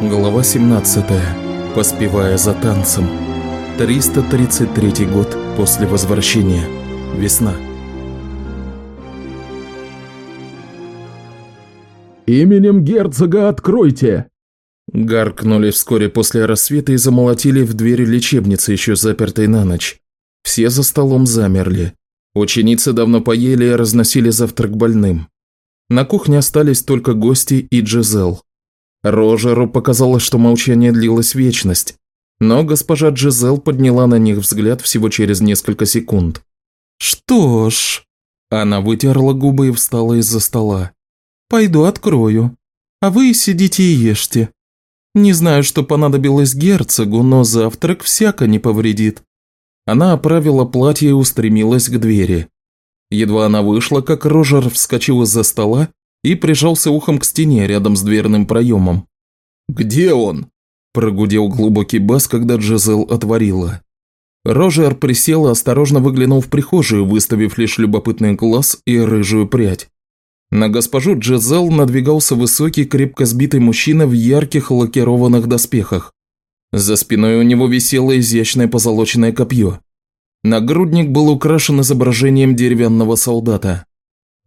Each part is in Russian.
Глава 17. Поспевая за танцем. 333 год после возвращения. Весна. «Именем герцога откройте!» Гаркнули вскоре после рассвета и замолотили в двери лечебницы, еще запертой на ночь. Все за столом замерли. Ученицы давно поели и разносили завтрак больным. На кухне остались только гости и Джизел. Рожеру показалось, что молчание длилось вечность, но госпожа Джизел подняла на них взгляд всего через несколько секунд. «Что ж...» Она вытерла губы и встала из-за стола. «Пойду открою, а вы сидите и ешьте. Не знаю, что понадобилось герцогу, но завтрак всяко не повредит». Она оправила платье и устремилась к двери. Едва она вышла, как Рожер вскочил из-за стола и прижался ухом к стене рядом с дверным проемом. «Где он?» – прогудел глубокий бас, когда Джезел отворила. Рожер присел и осторожно выглянул в прихожую, выставив лишь любопытный глаз и рыжую прядь. На госпожу Джезел надвигался высокий, крепко сбитый мужчина в ярких лакированных доспехах. За спиной у него висело изящное позолоченное копье. Нагрудник был украшен изображением деревянного солдата.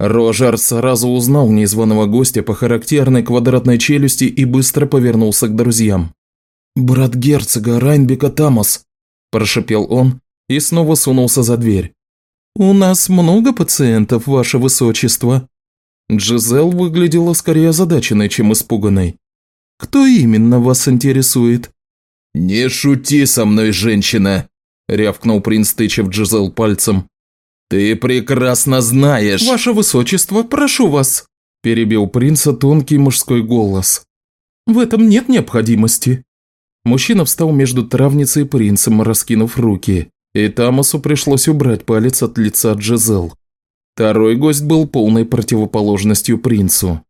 Рожар сразу узнал незваного гостя по характерной квадратной челюсти и быстро повернулся к друзьям. «Брат герцога Райнбека Тамас», – прошепел он и снова сунулся за дверь. «У нас много пациентов, ваше высочество». Джизел выглядела скорее озадаченной, чем испуганной. «Кто именно вас интересует?» «Не шути со мной, женщина!» – рявкнул принц, тычев Джизел пальцем. «Ты прекрасно знаешь!» «Ваше высочество, прошу вас!» – перебил принца тонкий мужской голос. «В этом нет необходимости». Мужчина встал между травницей и принцем, раскинув руки, и Тамасу пришлось убрать палец от лица Джезел. Второй гость был полной противоположностью принцу.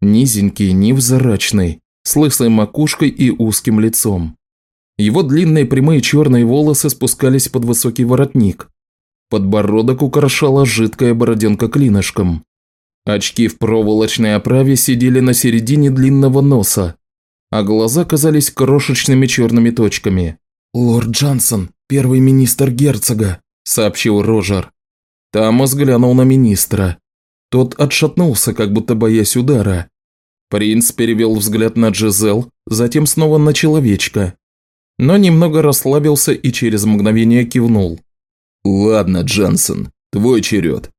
Низенький, невзрачный, с лысой макушкой и узким лицом. Его длинные прямые черные волосы спускались под высокий воротник. Подбородок украшала жидкая бороденка клинышком. Очки в проволочной оправе сидели на середине длинного носа, а глаза казались крошечными черными точками. «Лорд Джансон, первый министр герцога», – сообщил Рожер. Тамас глянул на министра. Тот отшатнулся, как будто боясь удара. Принц перевел взгляд на Джизел, затем снова на человечка. Но немного расслабился и через мгновение кивнул. «Ладно, Джансон, твой черед».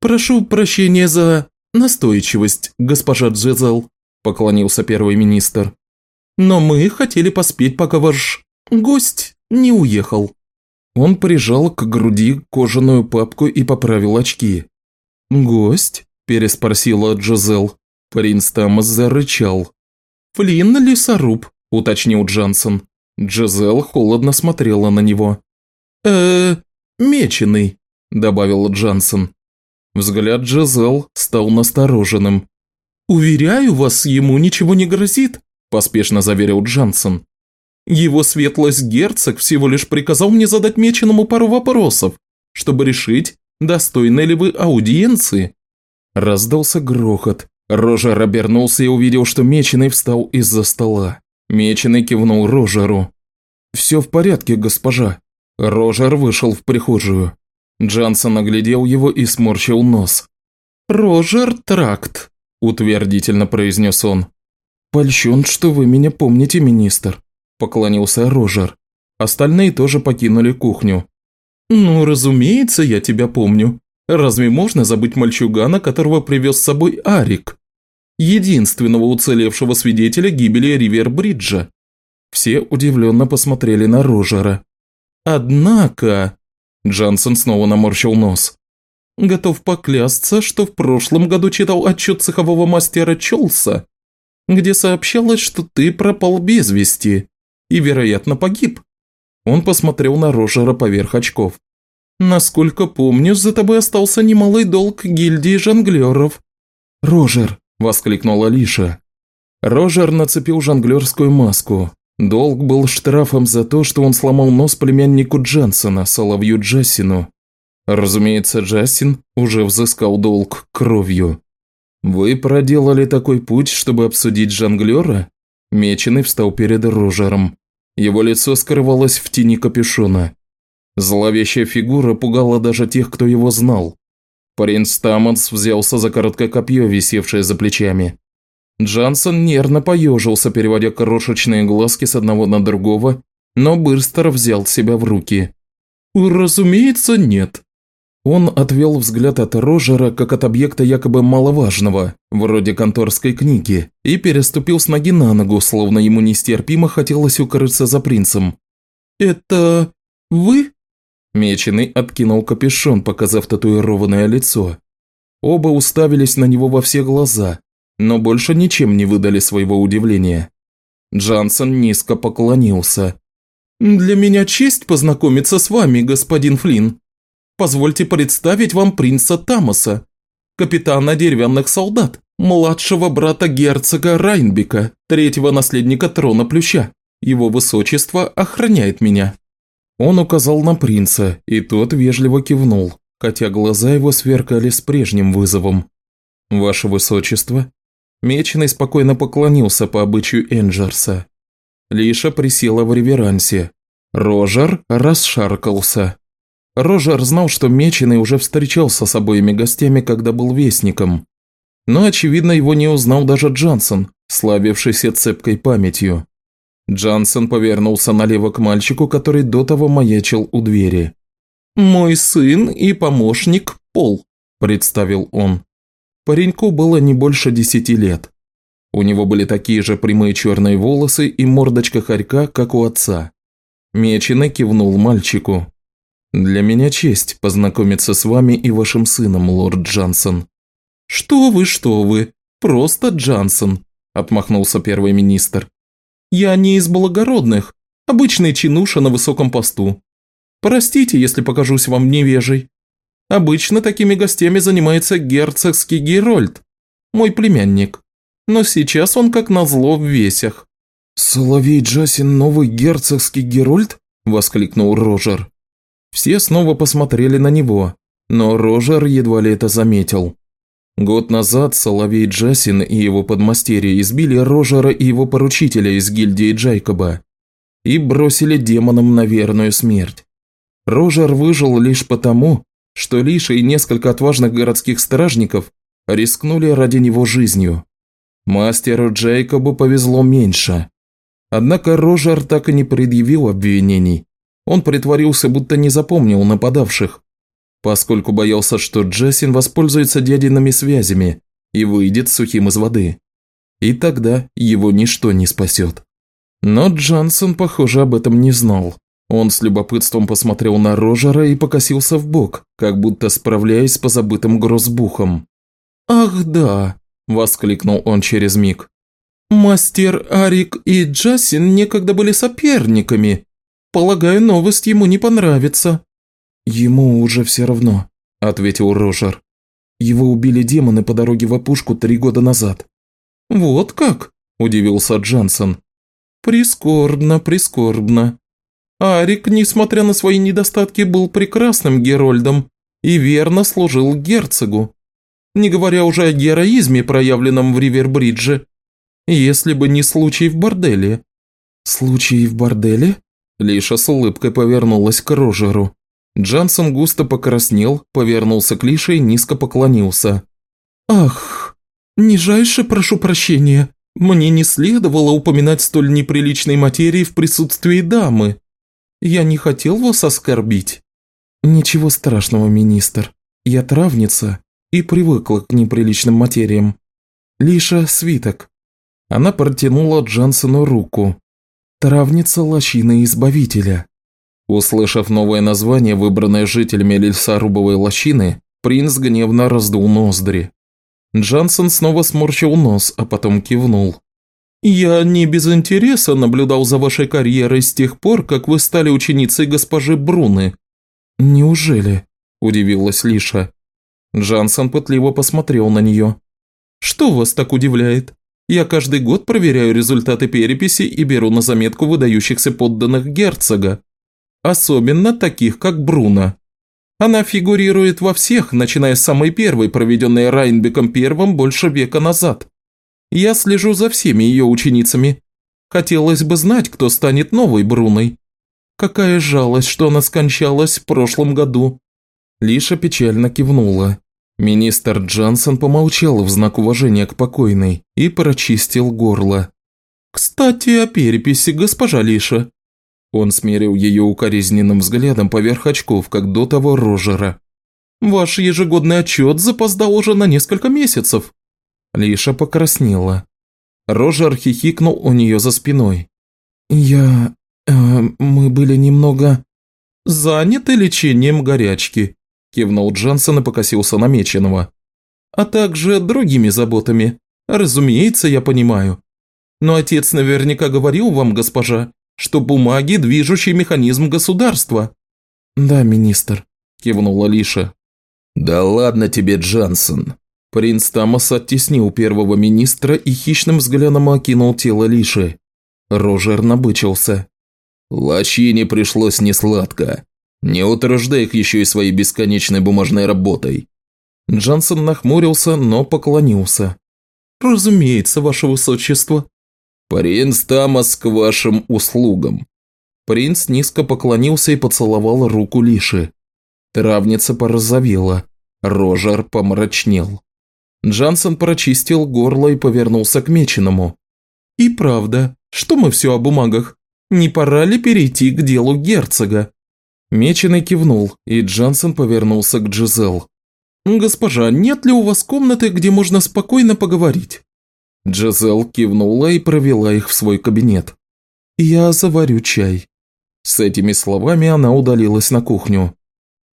«Прошу прощения за настойчивость, госпожа Джизел», – поклонился первый министр. «Но мы хотели поспеть, пока ваш гость не уехал». Он прижал к груди кожаную папку и поправил очки. «Гость?» – переспросила Джизел. Принц Тамас зарычал. «Флинн лесоруб», – уточнил Джансон. Джизел холодно смотрела на него. э меченый», – добавил Джансон. Взгляд Джизел стал настороженным. «Уверяю вас, ему ничего не грозит», – поспешно заверил Джансон. «Его светлость герцог всего лишь приказал мне задать меченому пару вопросов, чтобы решить, достойны ли вы аудиенции». Раздался грохот. Рожер обернулся и увидел, что Меченый встал из-за стола. Меченый кивнул Рожеру. «Все в порядке, госпожа». Рожер вышел в прихожую. Джансон оглядел его и сморщил нос. «Рожер Тракт», – утвердительно произнес он. «Польщен, что вы меня помните, министр», – поклонился Рожер. Остальные тоже покинули кухню. «Ну, разумеется, я тебя помню. Разве можно забыть мальчугана, которого привез с собой Арик? Единственного уцелевшего свидетеля гибели Ривербриджа?» Все удивленно посмотрели на Рожера. «Однако...» Джансон снова наморщил нос. «Готов поклясться, что в прошлом году читал отчет цехового мастера Чолса, где сообщалось, что ты пропал без вести и, вероятно, погиб». Он посмотрел на Рожера поверх очков. «Насколько помню, за тобой остался немалый долг гильдии жонглеров». «Рожер!» – воскликнула Лиша. Рожер нацепил жонглерскую маску. Долг был штрафом за то, что он сломал нос племяннику Джансона, Соловью Джассину. Разумеется, Джастин уже взыскал долг кровью. «Вы проделали такой путь, чтобы обсудить жонглера?» Меченый встал перед Рожером. Его лицо скрывалось в тени капюшона. Зловещая фигура пугала даже тех, кто его знал. Принц Таманс взялся за короткое копье, висевшее за плечами. Джансон нервно поежился, переводя крошечные глазки с одного на другого, но быстро взял себя в руки. «Разумеется, нет». Он отвел взгляд от Рожера, как от объекта якобы маловажного, вроде конторской книги, и переступил с ноги на ногу, словно ему нестерпимо хотелось укрыться за принцем. «Это... вы?» Меченый откинул капюшон, показав татуированное лицо. Оба уставились на него во все глаза, но больше ничем не выдали своего удивления. Джансон низко поклонился. «Для меня честь познакомиться с вами, господин Флинн. Позвольте представить вам принца Тамаса, капитана деревянных солдат, младшего брата герцога Райнбека, третьего наследника трона Плюща. Его высочество охраняет меня». Он указал на принца, и тот вежливо кивнул, хотя глаза его сверкали с прежним вызовом. «Ваше высочество?» Меченый спокойно поклонился по обычаю Энджерса. Лиша присела в реверансе. Рожер расшаркался. Рожер знал, что Меченый уже встречался с обоими гостями, когда был вестником. Но, очевидно, его не узнал даже Джансон, славившийся цепкой памятью. Джансон повернулся налево к мальчику, который до того маячил у двери. «Мой сын и помощник Пол», – представил он. Пареньку было не больше десяти лет. У него были такие же прямые черные волосы и мордочка хорька, как у отца. Меченый кивнул мальчику. «Для меня честь познакомиться с вами и вашим сыном, лорд Джансон». «Что вы, что вы, просто Джансон», – отмахнулся первый министр. Я не из благородных, обычный чинуша на высоком посту. Простите, если покажусь вам невежей. Обычно такими гостями занимается герцогский Герольд, мой племянник. Но сейчас он как назло в весях». «Соловей Джасин новый герцогский Герольд?» – воскликнул Рожер. Все снова посмотрели на него, но Рожер едва ли это заметил. Год назад Соловей Джасин и его подмастерье избили Рожера и его поручителя из гильдии Джайкоба и бросили демонам на верную смерть. Рожер выжил лишь потому, что Лиша и несколько отважных городских стражников рискнули ради него жизнью. Мастеру Джейкобу повезло меньше. Однако Рожер так и не предъявил обвинений. Он притворился, будто не запомнил нападавших, поскольку боялся, что Джессин воспользуется дядиными связями и выйдет сухим из воды. И тогда его ничто не спасет. Но Джансон, похоже, об этом не знал. Он с любопытством посмотрел на Рожера и покосился в бок, как будто справляясь с позабытым грозбухом. «Ах да!» – воскликнул он через миг. «Мастер Арик и Джасин некогда были соперниками. Полагаю, новость ему не понравится». «Ему уже все равно», – ответил Рожер. «Его убили демоны по дороге в опушку три года назад». «Вот как?» – удивился Джансон. «Прискорбно, прискорбно. Арик, несмотря на свои недостатки, был прекрасным Герольдом и верно служил герцогу. Не говоря уже о героизме, проявленном в Ривербридже. Если бы не случай в борделе». «Случай в борделе?» Лиша с улыбкой повернулась к Рожеру. Джансон густо покраснел, повернулся к Лише и низко поклонился. «Ах, нижайше прошу прощения. Мне не следовало упоминать столь неприличной материи в присутствии дамы. Я не хотел вас оскорбить». «Ничего страшного, министр. Я травница и привыкла к неприличным материям. Лиша – свиток». Она протянула Джансону руку. «Травница лощины Избавителя». Услышав новое название, выбранное жителями лесорубовой лощины, принц гневно раздул ноздри. Джансон снова сморщил нос, а потом кивнул. «Я не без интереса наблюдал за вашей карьерой с тех пор, как вы стали ученицей госпожи Бруны». «Неужели?» – удивилась Лиша. Джансон пытливо посмотрел на нее. «Что вас так удивляет? Я каждый год проверяю результаты переписи и беру на заметку выдающихся подданных герцога особенно таких, как Бруно. Она фигурирует во всех, начиная с самой первой, проведенной Райнбеком первым больше века назад. Я слежу за всеми ее ученицами Хотелось бы знать, кто станет новой Бруной. Какая жалость, что она скончалась в прошлом году». Лиша печально кивнула. Министр Джансон помолчал в знак уважения к покойной и прочистил горло. «Кстати, о переписи, госпожа Лиша». Он смерил ее укоризненным взглядом поверх очков, как до того Рожера. «Ваш ежегодный отчет запоздал уже на несколько месяцев». Лиша покраснела. Рожер хихикнул у нее за спиной. «Я... Э, мы были немного...» «Заняты лечением горячки», – кивнул Джансон и покосился на Меченого. «А также другими заботами. Разумеется, я понимаю. Но отец наверняка говорил вам, госпожа, что бумаги – движущий механизм государства». «Да, министр», – кивнула Лиша. «Да ладно тебе, Джансон», Принц Тамас оттеснил первого министра и хищным взглядом окинул тело Лиши. Рожер набычился. «Лачине пришлось несладко. Не утруждай их еще и своей бесконечной бумажной работой». Джансон нахмурился, но поклонился. «Разумеется, ваше высочество». «Принц Тамас к вашим услугам». Принц низко поклонился и поцеловал руку Лиши. Травница порозовела. Рожер помрачнел. Джансон прочистил горло и повернулся к Меченому. «И правда, что мы все о бумагах? Не пора ли перейти к делу герцога?» Меченый кивнул, и Джансон повернулся к Джизел. «Госпожа, нет ли у вас комнаты, где можно спокойно поговорить?» Джизел кивнула и провела их в свой кабинет. «Я заварю чай». С этими словами она удалилась на кухню.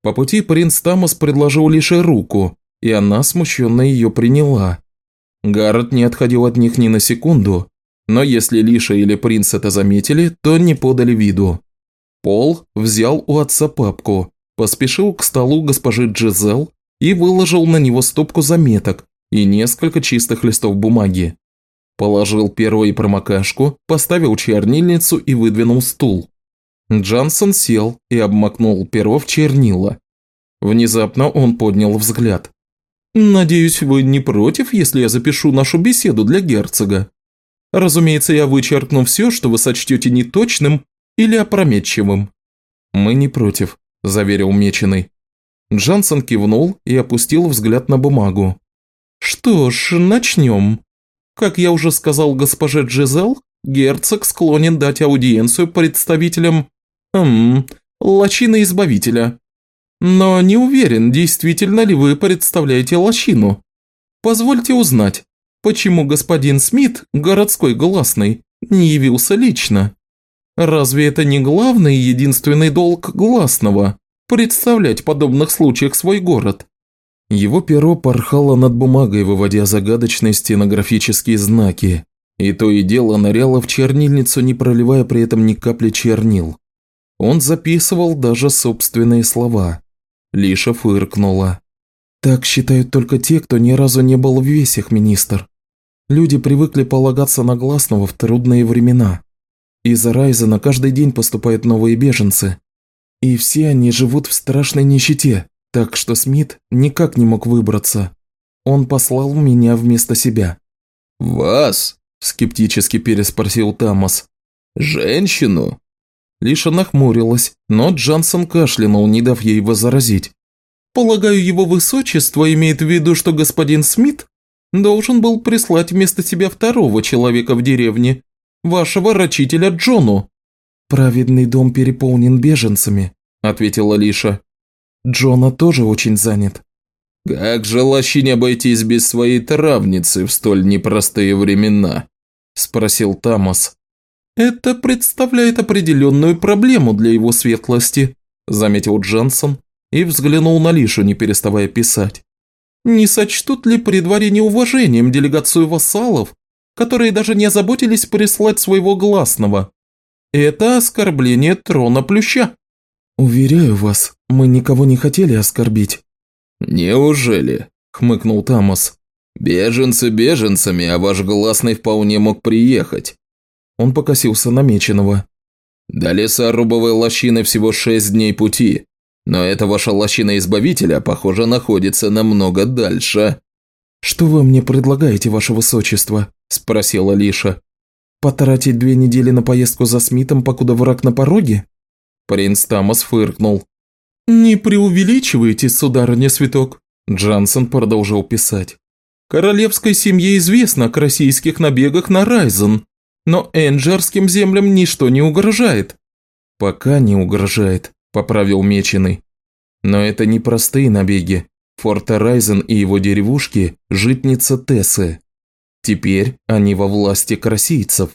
По пути принц Тамас предложил лишь руку, и она смущенно ее приняла. Гаррет не отходил от них ни на секунду, но если Лиша или принц это заметили, то не подали виду. Пол взял у отца папку, поспешил к столу госпожи Джизел и выложил на него стопку заметок и несколько чистых листов бумаги. Положил перо и промокашку, поставил чернильницу и выдвинул стул. Джансон сел и обмакнул перо в чернила. Внезапно он поднял взгляд. «Надеюсь, вы не против, если я запишу нашу беседу для герцога? Разумеется, я вычеркну все, что вы сочтете неточным или опрометчивым». «Мы не против», – заверил Меченый. Джансон кивнул и опустил взгляд на бумагу. «Что ж, начнем. Как я уже сказал госпоже Джизел, герцог склонен дать аудиенцию представителям... Эм, лачина Избавителя. Но не уверен, действительно ли вы представляете лощину. Позвольте узнать, почему господин Смит, городской гласный, не явился лично? Разве это не главный и единственный долг гласного – представлять в подобных случаях свой город? Его перо порхало над бумагой, выводя загадочные стенографические знаки, и то и дело ныряло в чернильницу, не проливая при этом ни капли чернил. Он записывал даже собственные слова. Лиша фыркнула. «Так считают только те, кто ни разу не был в весях, министр. Люди привыкли полагаться на гласного в трудные времена. Из Райзена каждый день поступают новые беженцы. И все они живут в страшной нищете, так что Смит никак не мог выбраться. Он послал меня вместо себя». «Вас?» – скептически переспросил Тамас. «Женщину?» Лиша нахмурилась, но Джансон кашлянул, не дав ей возразить. «Полагаю, его высочество имеет в виду, что господин Смит должен был прислать вместо себя второго человека в деревне, вашего рачителя Джону». «Праведный дом переполнен беженцами», – ответила Лиша. «Джона тоже очень занят». «Как же лощине обойтись без своей травницы в столь непростые времена?» – спросил Тамас. «Это представляет определенную проблему для его светлости», – заметил Дженсон и взглянул на Лишу, не переставая писать. «Не сочтут ли при дворе неуважением делегацию вассалов, которые даже не озаботились прислать своего гласного? Это оскорбление трона плюща». «Уверяю вас, мы никого не хотели оскорбить». «Неужели?» – хмыкнул Тамас. «Беженцы беженцами, а ваш гласный вполне мог приехать. Он покосился на Меченого. «До леса Рубовой лощины всего шесть дней пути, но эта ваша лощина Избавителя, похоже, находится намного дальше». «Что вы мне предлагаете, ваше высочество?» – спросила Лиша. Потратить две недели на поездку за Смитом, покуда враг на пороге? Принц Тамас фыркнул. «Не преувеличивайте, сударыня Светок», Джансон продолжил писать. «Королевской семье известно о российских набегах на Райзен, но энджерским землям ничто не угрожает». «Пока не угрожает», – поправил Меченый. «Но это не простые набеги. Форт Райзен и его деревушки – житница Тессы. Теперь они во власти красийцев.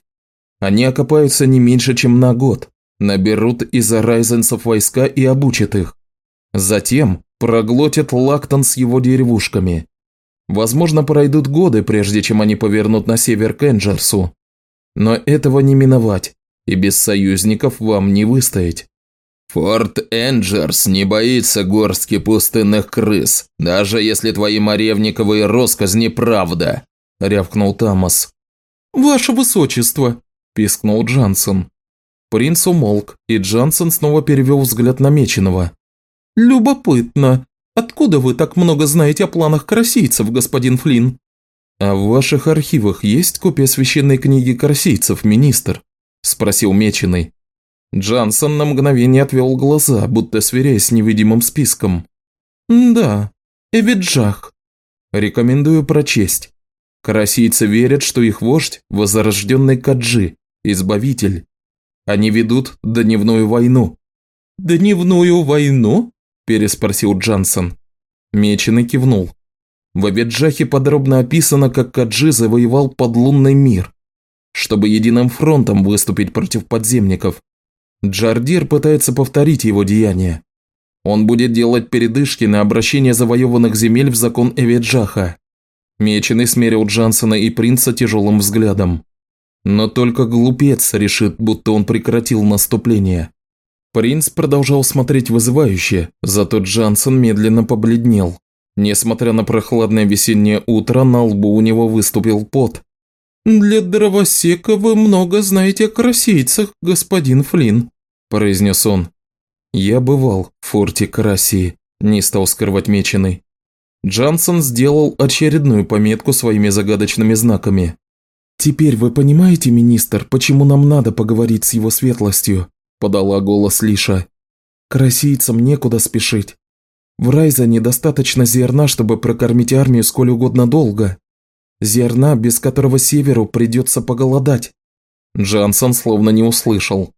Они окопаются не меньше, чем на год, наберут из-за райзенцев войска и обучат их. Затем проглотят Лактон с его деревушками. Возможно, пройдут годы, прежде чем они повернут на север к Энджерсу. Но этого не миновать, и без союзников вам не выстоять. «Форт Энджерс не боится горстки пустынных крыс, даже если твои моревниковые росказни правда», – рявкнул Тамас. «Ваше высочество», – пискнул Джансон. Принц умолк, и Джансон снова перевел взгляд на Меченого. «Любопытно. Откуда вы так много знаете о планах красийцев, господин Флинн?» «А в ваших архивах есть копия священной книги красийцев, министр?» – спросил Меченый. Джансон на мгновение отвел глаза, будто сверяясь с невидимым списком. «Да, Эвиджах». «Рекомендую прочесть. Карасийцы верят, что их вождь – возрожденный Каджи, избавитель. Они ведут дневную войну». «Дневную войну?» – переспросил Джансон. Меченый кивнул. В Абиджахе подробно описано, как Каджи завоевал подлунный мир, чтобы единым фронтом выступить против подземников. Джардир пытается повторить его деяния. Он будет делать передышки на обращение завоеванных земель в закон Эвиджаха. Меченый смерил Джансона и принца тяжелым взглядом. Но только глупец решит, будто он прекратил наступление. Принц продолжал смотреть вызывающе, зато Джансон медленно побледнел. Несмотря на прохладное весеннее утро, на лбу у него выступил пот. «Для дровосека вы много знаете о красийцах, господин Флинн», – произнес он. «Я бывал в форте Карасии», – не стал скрывать меченый. Джансон сделал очередную пометку своими загадочными знаками. «Теперь вы понимаете, министр, почему нам надо поговорить с его светлостью?» – подала голос Лиша. «Красийцам некуда спешить. В Райзане достаточно зерна, чтобы прокормить армию сколь угодно долго. Зерна, без которого Северу придется поголодать». Джансон словно не услышал.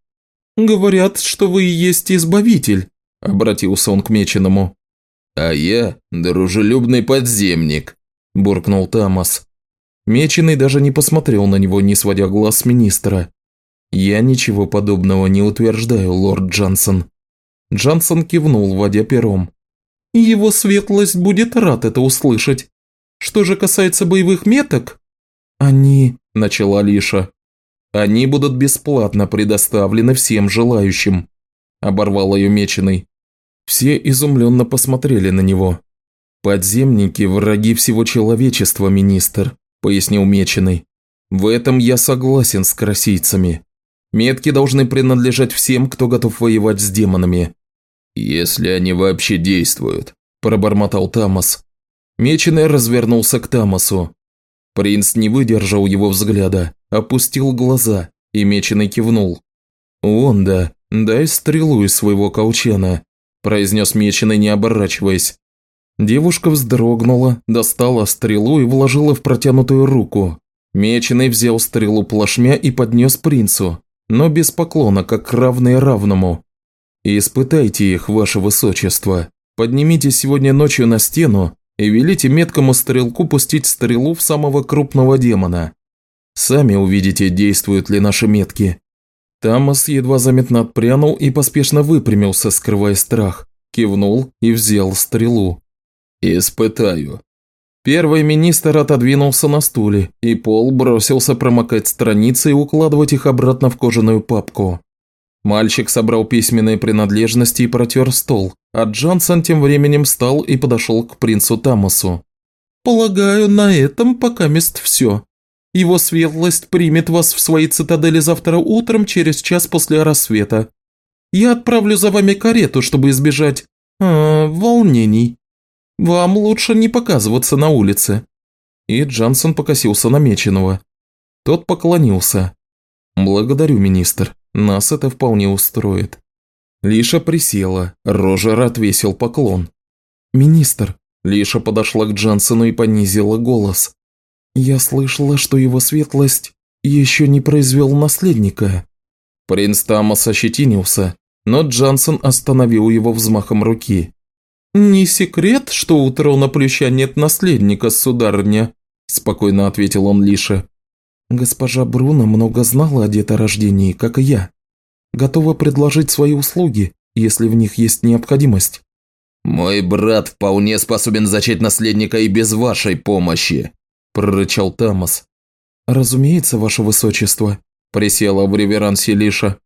«Говорят, что вы и есть избавитель», – обратился он к Меченому. «А я дружелюбный подземник», – буркнул Тамас. Меченый даже не посмотрел на него, не сводя глаз министра. «Я ничего подобного не утверждаю, лорд Джансон». Джансон кивнул, водя пером. «Его светлость будет рад это услышать. Что же касается боевых меток...» «Они...» – начала Лиша. «Они будут бесплатно предоставлены всем желающим», – оборвал ее Меченый. Все изумленно посмотрели на него. «Подземники – враги всего человечества, министр», – пояснил Меченый. «В этом я согласен с красийцами. Метки должны принадлежать всем, кто готов воевать с демонами». «Если они вообще действуют», – пробормотал Тамас. Меченый развернулся к Тамасу. Принц не выдержал его взгляда, опустил глаза, и Меченый кивнул. «Онда, дай стрелу из своего колчана», – произнес Меченый, не оборачиваясь. Девушка вздрогнула, достала стрелу и вложила в протянутую руку. Меченый взял стрелу плашмя и поднес принцу но без поклона, как равные равному. И испытайте их, ваше высочество. Поднимитесь сегодня ночью на стену и велите меткому стрелку пустить стрелу в самого крупного демона. Сами увидите, действуют ли наши метки». Тамас едва заметно отпрянул и поспешно выпрямился, скрывая страх, кивнул и взял стрелу. «Испытаю», Первый министр отодвинулся на стуле, и Пол бросился промокать страницы и укладывать их обратно в кожаную папку. Мальчик собрал письменные принадлежности и протер стол, а Джонсон тем временем встал и подошел к принцу Тамасу. «Полагаю, на этом пока мест все. Его светлость примет вас в своей цитадели завтра утром через час после рассвета. Я отправлю за вами карету, чтобы избежать... Э, волнений. Вам лучше не показываться на улице». И Джансон покосился на Меченого. Тот поклонился. «Благодарю, министр. Нас это вполне устроит». Лиша присела, Рожер отвесил поклон. «Министр», Лиша подошла к Джансону и понизила голос. «Я слышала, что его светлость еще не произвел наследника». Принц Тамас ощетинился, но Джансон остановил его взмахом руки. «Не секрет, что у трона Плюща нет наследника, сударыня», – спокойно ответил он Лише. «Госпожа Бруно много знала о деторождении, как и я. Готова предложить свои услуги, если в них есть необходимость». «Мой брат вполне способен зачать наследника и без вашей помощи», – прорычал Тамас. «Разумеется, ваше высочество», – присела в реверансе Лиша.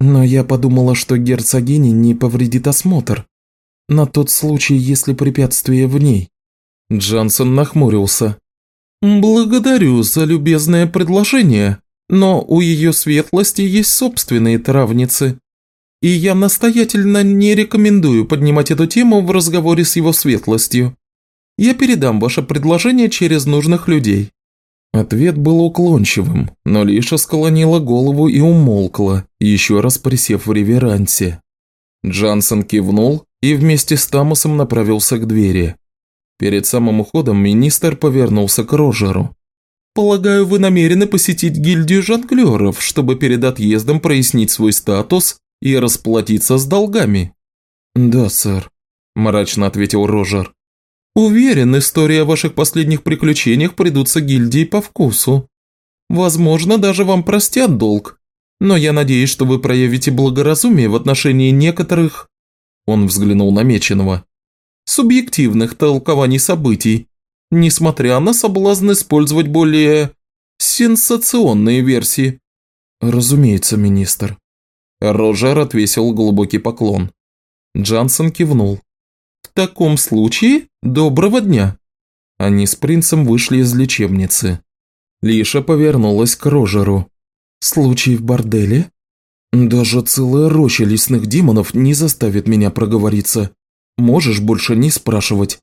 «Но я подумала, что герцогине не повредит осмотр. На тот случай, если препятствие в ней». Джансон нахмурился. «Благодарю за любезное предложение, но у ее светлости есть собственные травницы, и я настоятельно не рекомендую поднимать эту тему в разговоре с его светлостью. Я передам ваше предложение через нужных людей». Ответ был уклончивым, но Лиша склонила голову и умолкла, еще раз присев в реверансе. Джансон кивнул и вместе с Тамасом направился к двери. Перед самым уходом министр повернулся к Рожеру. «Полагаю, вы намерены посетить гильдию жонглеров, чтобы перед отъездом прояснить свой статус и расплатиться с долгами?» «Да, сэр», – мрачно ответил Рожер. «Уверен, история о ваших последних приключениях придутся гильдии по вкусу. Возможно, даже вам простят долг, но я надеюсь, что вы проявите благоразумие в отношении некоторых...» Он взглянул на Меченого. «Субъективных толкований событий, несмотря на соблазн использовать более... сенсационные версии». «Разумеется, министр», Рожер отвесил глубокий поклон. Джансон кивнул. «В таком случае, доброго дня!» Они с принцем вышли из лечебницы. Лиша повернулась к Рожеру. «Случай в борделе?» «Даже целая роща лесных демонов не заставит меня проговориться. Можешь больше не спрашивать».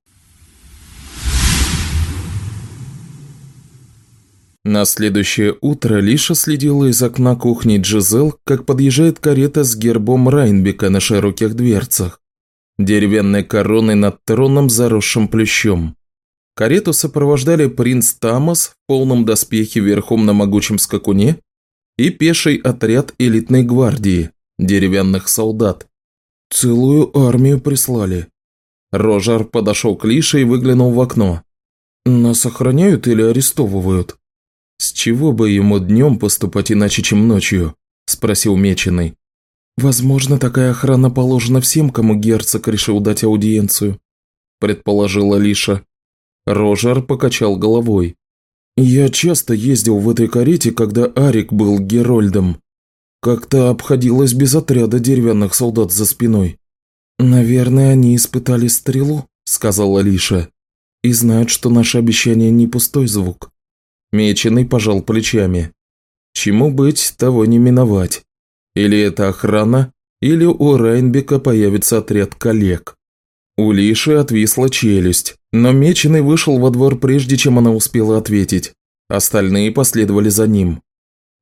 На следующее утро Лиша следила из окна кухни Джизел, как подъезжает карета с гербом Райнбека на широких дверцах, деревянной короной над троном, заросшим плющом. Карету сопровождали принц Тамас в полном доспехе верхом на могучем скакуне и пеший отряд элитной гвардии, деревянных солдат. Целую армию прислали. Рожар подошел к Лише и выглянул в окно. «Нас охраняют или арестовывают?» «С чего бы ему днем поступать иначе, чем ночью?» – спросил Меченый. «Возможно, такая охрана положена всем, кому герцог решил дать аудиенцию», – предположила Лиша. Рожар покачал головой. «Я часто ездил в этой карете, когда Арик был Герольдом. Как-то обходилось без отряда деревянных солдат за спиной». «Наверное, они испытали стрелу», – сказала Лиша. «И знают, что наше обещание не пустой звук». Меченый пожал плечами. Чему быть, того не миновать. Или это охрана, или у Райнбека появится отряд коллег. У Лиши отвисла челюсть, но Меченый вышел во двор прежде, чем она успела ответить. Остальные последовали за ним.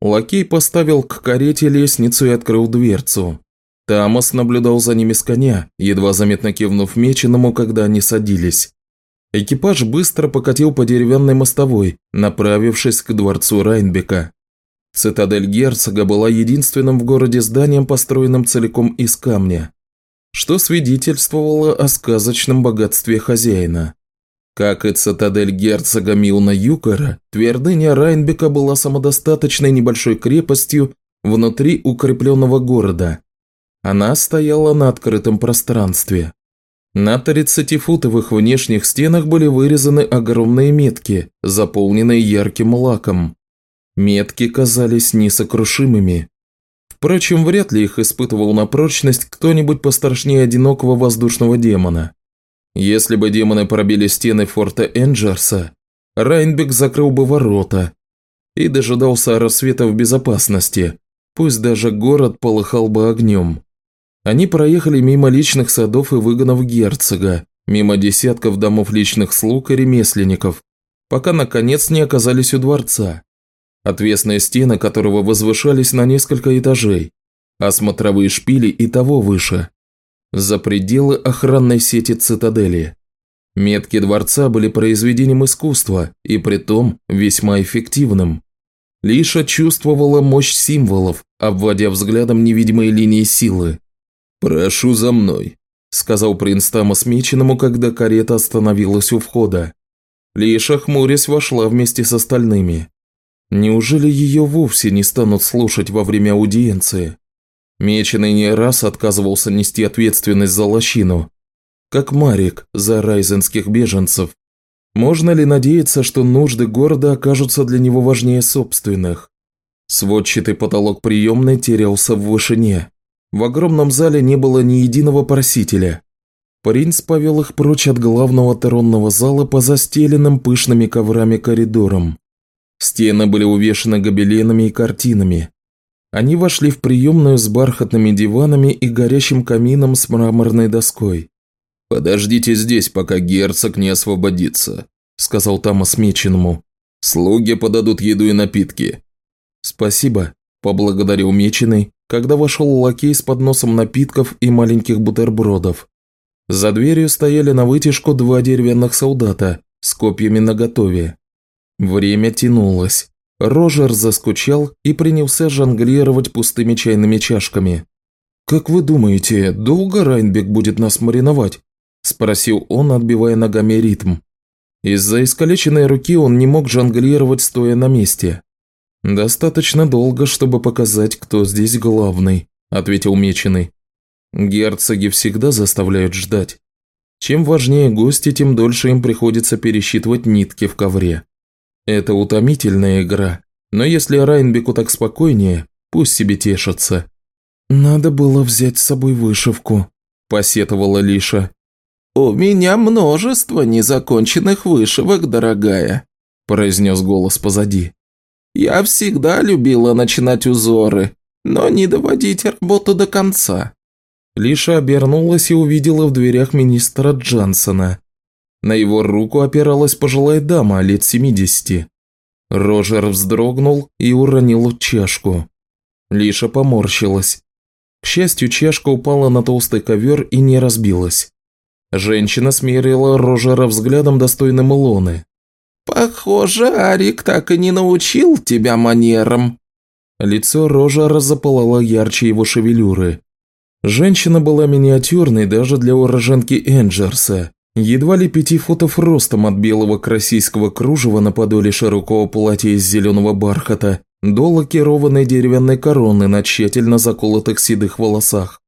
Лакей поставил к карете лестницу и открыл дверцу. Тамас наблюдал за ними с коня, едва заметно кивнув Меченому, когда они садились. Экипаж быстро покатил по деревянной мостовой, направившись к дворцу Райнбека. Цитадель герцога была единственным в городе зданием, построенным целиком из камня, что свидетельствовало о сказочном богатстве хозяина. Как и цитадель герцога Милна Юкера, твердыня Райнбека была самодостаточной небольшой крепостью внутри укрепленного города. Она стояла на открытом пространстве. На 30-футовых внешних стенах были вырезаны огромные метки, заполненные ярким лаком. Метки казались несокрушимыми. Впрочем, вряд ли их испытывал на прочность кто-нибудь пострашнее одинокого воздушного демона. Если бы демоны пробили стены форта Энджерса, Райнбек закрыл бы ворота и дожидался рассвета в безопасности, пусть даже город полыхал бы огнем. Они проехали мимо личных садов и выгонов герцога, мимо десятков домов личных слуг и ремесленников, пока наконец не оказались у дворца. отвесные стены которого возвышались на несколько этажей, а смотровые шпили и того выше, за пределы охранной сети цитадели. Метки дворца были произведением искусства и притом весьма эффективным. Лиша чувствовала мощь символов, обводя взглядом невидимые линии силы. «Прошу за мной», – сказал принц Тамас Меченому, когда карета остановилась у входа. Лиша, хмурясь, вошла вместе с остальными. Неужели ее вовсе не станут слушать во время аудиенции? Меченый не раз отказывался нести ответственность за лощину, как Марик за райзенских беженцев. Можно ли надеяться, что нужды города окажутся для него важнее собственных? Сводчатый потолок приемной терялся в вышине. В огромном зале не было ни единого просителя. Принц повел их прочь от главного тронного зала по застеленным пышными коврами коридорам. Стены были увешаны гобеленами и картинами. Они вошли в приемную с бархатными диванами и горящим камином с мраморной доской. «Подождите здесь, пока герцог не освободится», – сказал Тамас Меченому. «Слуги подадут еду и напитки». «Спасибо», – поблагодарил Меченый, когда вошел лакей с подносом напитков и маленьких бутербродов. За дверью стояли на вытяжку два деревянных солдата с копьями наготове. Время тянулось. Рожер заскучал и принялся жонглировать пустыми чайными чашками. «Как вы думаете, долго Райнбек будет нас мариновать?» – спросил он, отбивая ногами ритм. Из-за искалеченной руки он не мог жонглировать, стоя на месте. «Достаточно долго, чтобы показать, кто здесь главный», – ответил Меченый. «Герцоги всегда заставляют ждать. Чем важнее гости, тем дольше им приходится пересчитывать нитки в ковре. Это утомительная игра, но если Райнбеку так спокойнее, пусть себе тешатся». «Надо было взять с собой вышивку», – посетовала Лиша. «У меня множество незаконченных вышивок, дорогая», – произнес голос позади. «Я всегда любила начинать узоры, но не доводить работу до конца». Лиша обернулась и увидела в дверях министра Джансона. На его руку опиралась пожилая дама лет семидесяти. Рожер вздрогнул и уронил чашку. Лиша поморщилась. К счастью, чашка упала на толстый ковер и не разбилась. Женщина смерила Рожера взглядом достойным Илоны. «Похоже, Арик так и не научил тебя манерам». Лицо Рожера запылало ярче его шевелюры. Женщина была миниатюрной даже для уроженки Энджерса, едва ли пяти футов ростом от белого красийского кружева на подоле широкого платья из зеленого бархата до лакированной деревянной короны на тщательно заколотых седых волосах.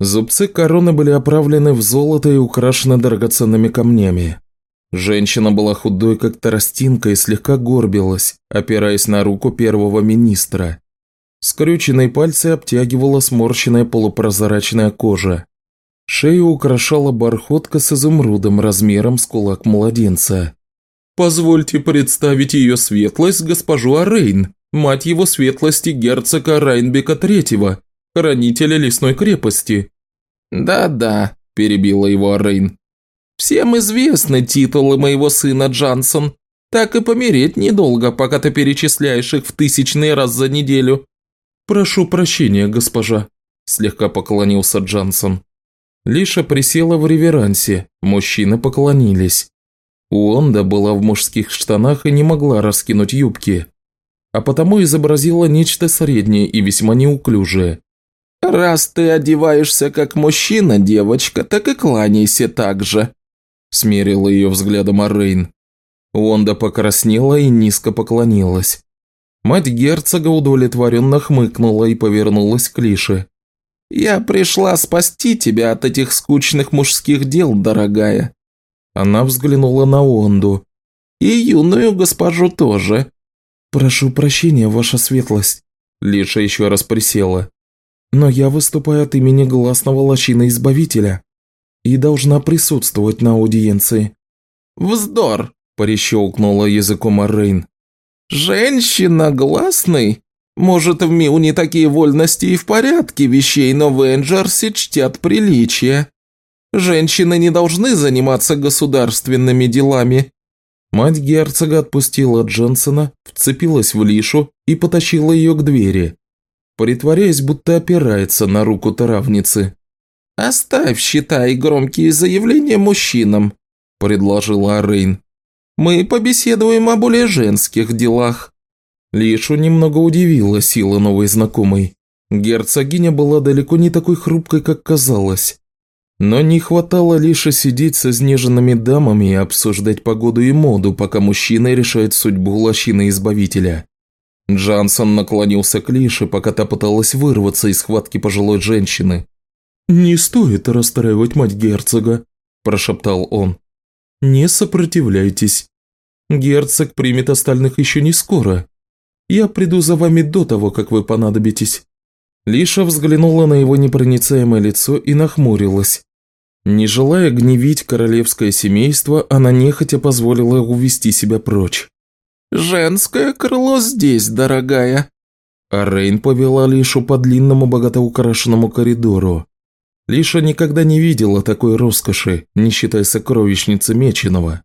Зубцы короны были оправлены в золото и украшены драгоценными камнями. Женщина была худой, как тростинка, и слегка горбилась, опираясь на руку первого министра. Скрюченные пальцы обтягивала сморщенная полупрозрачная кожа. Шею украшала бархотка с изумрудом размером с кулак младенца. «Позвольте представить ее светлость госпожу Арейн, мать его светлости герцога Райнбека Третьего, хранителя лесной крепости», «Да-да», – перебила его Рейн. «Всем известны титулы моего сына Джансон. Так и помереть недолго, пока ты перечисляешь их в тысячный раз за неделю». «Прошу прощения, госпожа», – слегка поклонился Джансон. Лиша присела в реверансе, мужчины поклонились. Уонда была в мужских штанах и не могла раскинуть юбки, а потому изобразила нечто среднее и весьма неуклюжее. «Раз ты одеваешься как мужчина, девочка, так и кланяйся так же», – смерила ее взглядом Аррейн. Уонда покраснела и низко поклонилась. Мать герцога удовлетворенно хмыкнула и повернулась к Лише. «Я пришла спасти тебя от этих скучных мужских дел, дорогая». Она взглянула на Уонду. «И юную госпожу тоже». «Прошу прощения, ваша светлость». Лиша еще раз присела. Но я выступаю от имени гласного лощина-избавителя и должна присутствовать на аудиенции». «Вздор!» – порещелкнула языком Аррейн. «Женщина гласный? Может, в Миу не такие вольности и в порядке вещей, но в Энджерсе чтят приличия. Женщины не должны заниматься государственными делами». Мать герцога отпустила Дженсона, вцепилась в Лишу и потащила ее к двери, притворяясь, будто опирается на руку травницы. «Оставь, считай, громкие заявления мужчинам», – предложила Арейн. «Мы побеседуем о более женских делах». Лишу немного удивила сила новой знакомой. Герцогиня была далеко не такой хрупкой, как казалось. Но не хватало лишь сидеть со изнеженными дамами и обсуждать погоду и моду, пока мужчина решает судьбу лощины-избавителя. Джансон наклонился к Лише, пока та пыталась вырваться из схватки пожилой женщины. «Не стоит расстраивать мать герцога», – прошептал он. «Не сопротивляйтесь. Герцог примет остальных еще не скоро. Я приду за вами до того, как вы понадобитесь». Лиша взглянула на его непроницаемое лицо и нахмурилась. Не желая гневить королевское семейство, она нехотя позволила увести себя прочь. «Женское крыло здесь, дорогая». А Рейн повела Лишу по длинному богато украшенному коридору. Лиша никогда не видела такой роскоши, не считая сокровищницы Меченого.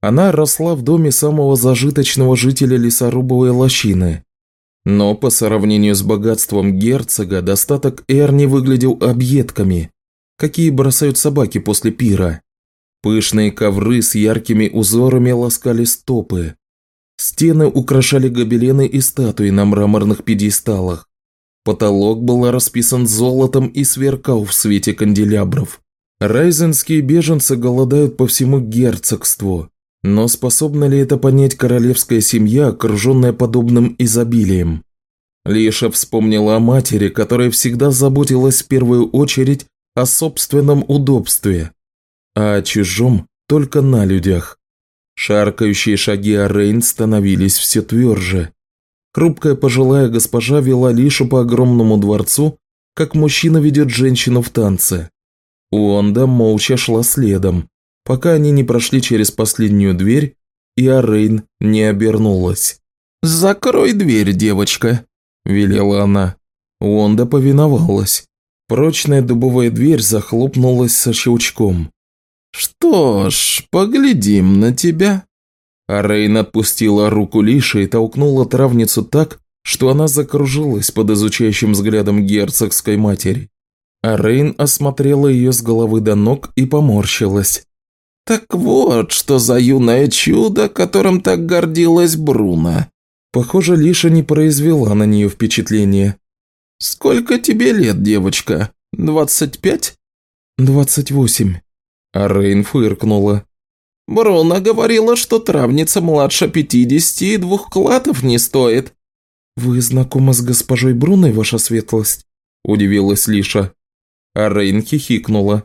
Она росла в доме самого зажиточного жителя лесорубовой лощины. Но по сравнению с богатством герцога, достаток Эрни выглядел объедками, какие бросают собаки после пира. Пышные ковры с яркими узорами ласкали стопы. Стены украшали гобелены и статуи на мраморных пьедесталах. Потолок был расписан золотом и сверкал в свете канделябров. Райзенские беженцы голодают по всему герцогству, но способна ли это понять королевская семья, окруженная подобным изобилием? Лиша вспомнила о матери, которая всегда заботилась в первую очередь о собственном удобстве, а о чужом только на людях. Шаркающие шаги Арейн становились все тверже. Хрупкая пожилая госпожа вела Лишу по огромному дворцу, как мужчина ведет женщину в танце. Уонда молча шла следом, пока они не прошли через последнюю дверь, и Арейн не обернулась. «Закрой дверь, девочка», – велела она. Уонда повиновалась. Прочная дубовая дверь захлопнулась со щелчком. «Что ж, поглядим на тебя». А отпустила руку Лиши и толкнула травницу так, что она закружилась под изучающим взглядом герцогской матери. А осмотрела ее с головы до ног и поморщилась. «Так вот, что за юное чудо, которым так гордилась Бруно». Похоже, Лиша не произвела на нее впечатления. «Сколько тебе лет, девочка? Двадцать пять?» «Двадцать восемь». А Рейн фыркнула. «Бруно говорила, что травница младше пятидесяти и двух клатов не стоит». «Вы знакомы с госпожой Бруной, ваша светлость?» – удивилась Лиша. А Рейн хихикнула.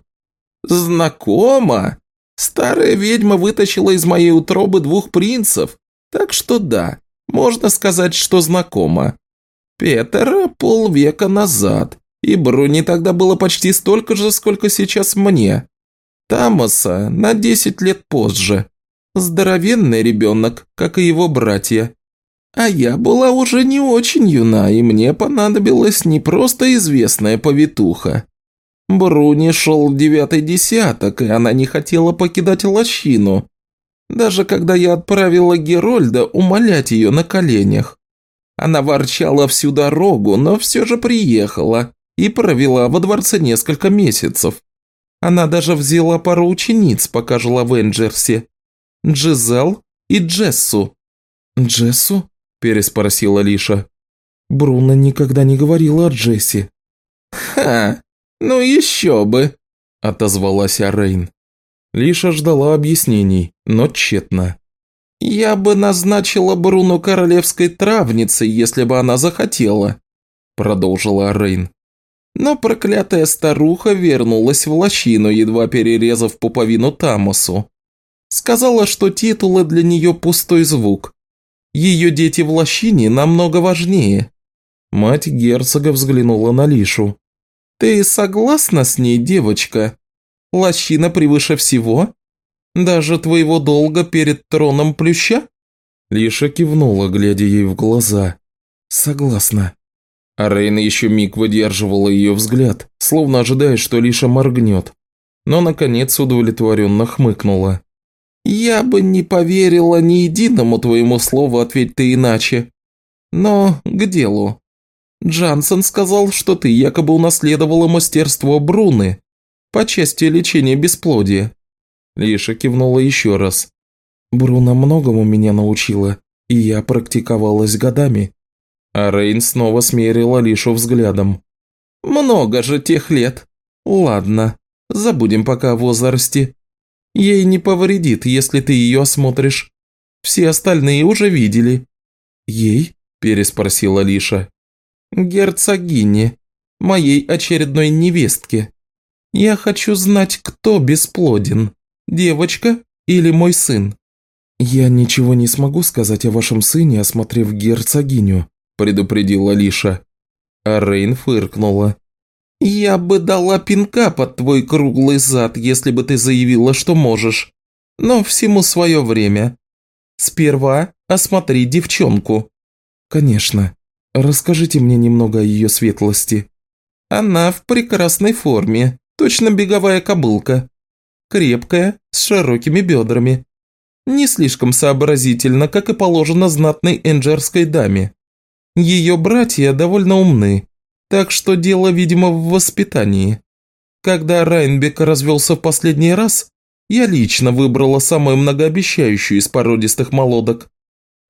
«Знакома? Старая ведьма вытащила из моей утробы двух принцев, так что да, можно сказать, что знакома. Петера полвека назад, и Бруни тогда было почти столько же, сколько сейчас мне. Тамаса на 10 лет позже. Здоровенный ребенок, как и его братья. А я была уже не очень юна, и мне понадобилась не просто известная повитуха. Бруни шел девятый десяток, и она не хотела покидать лощину. Даже когда я отправила Герольда умолять ее на коленях. Она ворчала всю дорогу, но все же приехала и провела во дворце несколько месяцев. Она даже взяла пару учениц, пока жила в Энджерсе. Джизел и Джессу. «Джессу?» – переспросила Лиша. Бруно никогда не говорила о Джесси. «Ха, ну еще бы!» – отозвалась Арейн. Лиша ждала объяснений, но тщетно. «Я бы назначила Бруно королевской травницей, если бы она захотела», – продолжила Рейн. Но проклятая старуха вернулась в лощину, едва перерезав пуповину Тамосу. Сказала, что титулы для нее пустой звук. Ее дети в лощине намного важнее. Мать герцога взглянула на Лишу. «Ты согласна с ней, девочка? Лощина превыше всего?» Даже твоего долга перед троном плюща?» Лиша кивнула, глядя ей в глаза. «Согласна». А Рейна еще миг выдерживала ее взгляд, словно ожидая, что Лиша моргнет. Но, наконец, удовлетворенно хмыкнула. «Я бы не поверила ни единому твоему слову, ответь ты иначе. Но к делу. Джансон сказал, что ты якобы унаследовала мастерство Бруны по части лечения бесплодия». Лиша кивнула еще раз. «Бруна многому меня научила, и я практиковалась годами». А Рейн снова смерила Лишу взглядом. «Много же тех лет. Ладно, забудем пока о возрасте. Ей не повредит, если ты ее осмотришь. Все остальные уже видели». «Ей?» – переспросила Лиша. «Герцогине, моей очередной невестке. Я хочу знать, кто бесплоден, девочка или мой сын». «Я ничего не смогу сказать о вашем сыне, осмотрев герцогиню», – предупредила Лиша. А Рейн фыркнула. «Я бы дала пинка под твой круглый зад, если бы ты заявила, что можешь. Но всему свое время. Сперва осмотри девчонку». «Конечно. Расскажите мне немного о ее светлости». «Она в прекрасной форме, точно беговая кобылка. Крепкая, с широкими бедрами. Не слишком сообразительна, как и положено знатной энджерской даме. Ее братья довольно умны, так что дело, видимо, в воспитании. Когда Райнбек развелся в последний раз, я лично выбрала самую многообещающую из породистых молодок.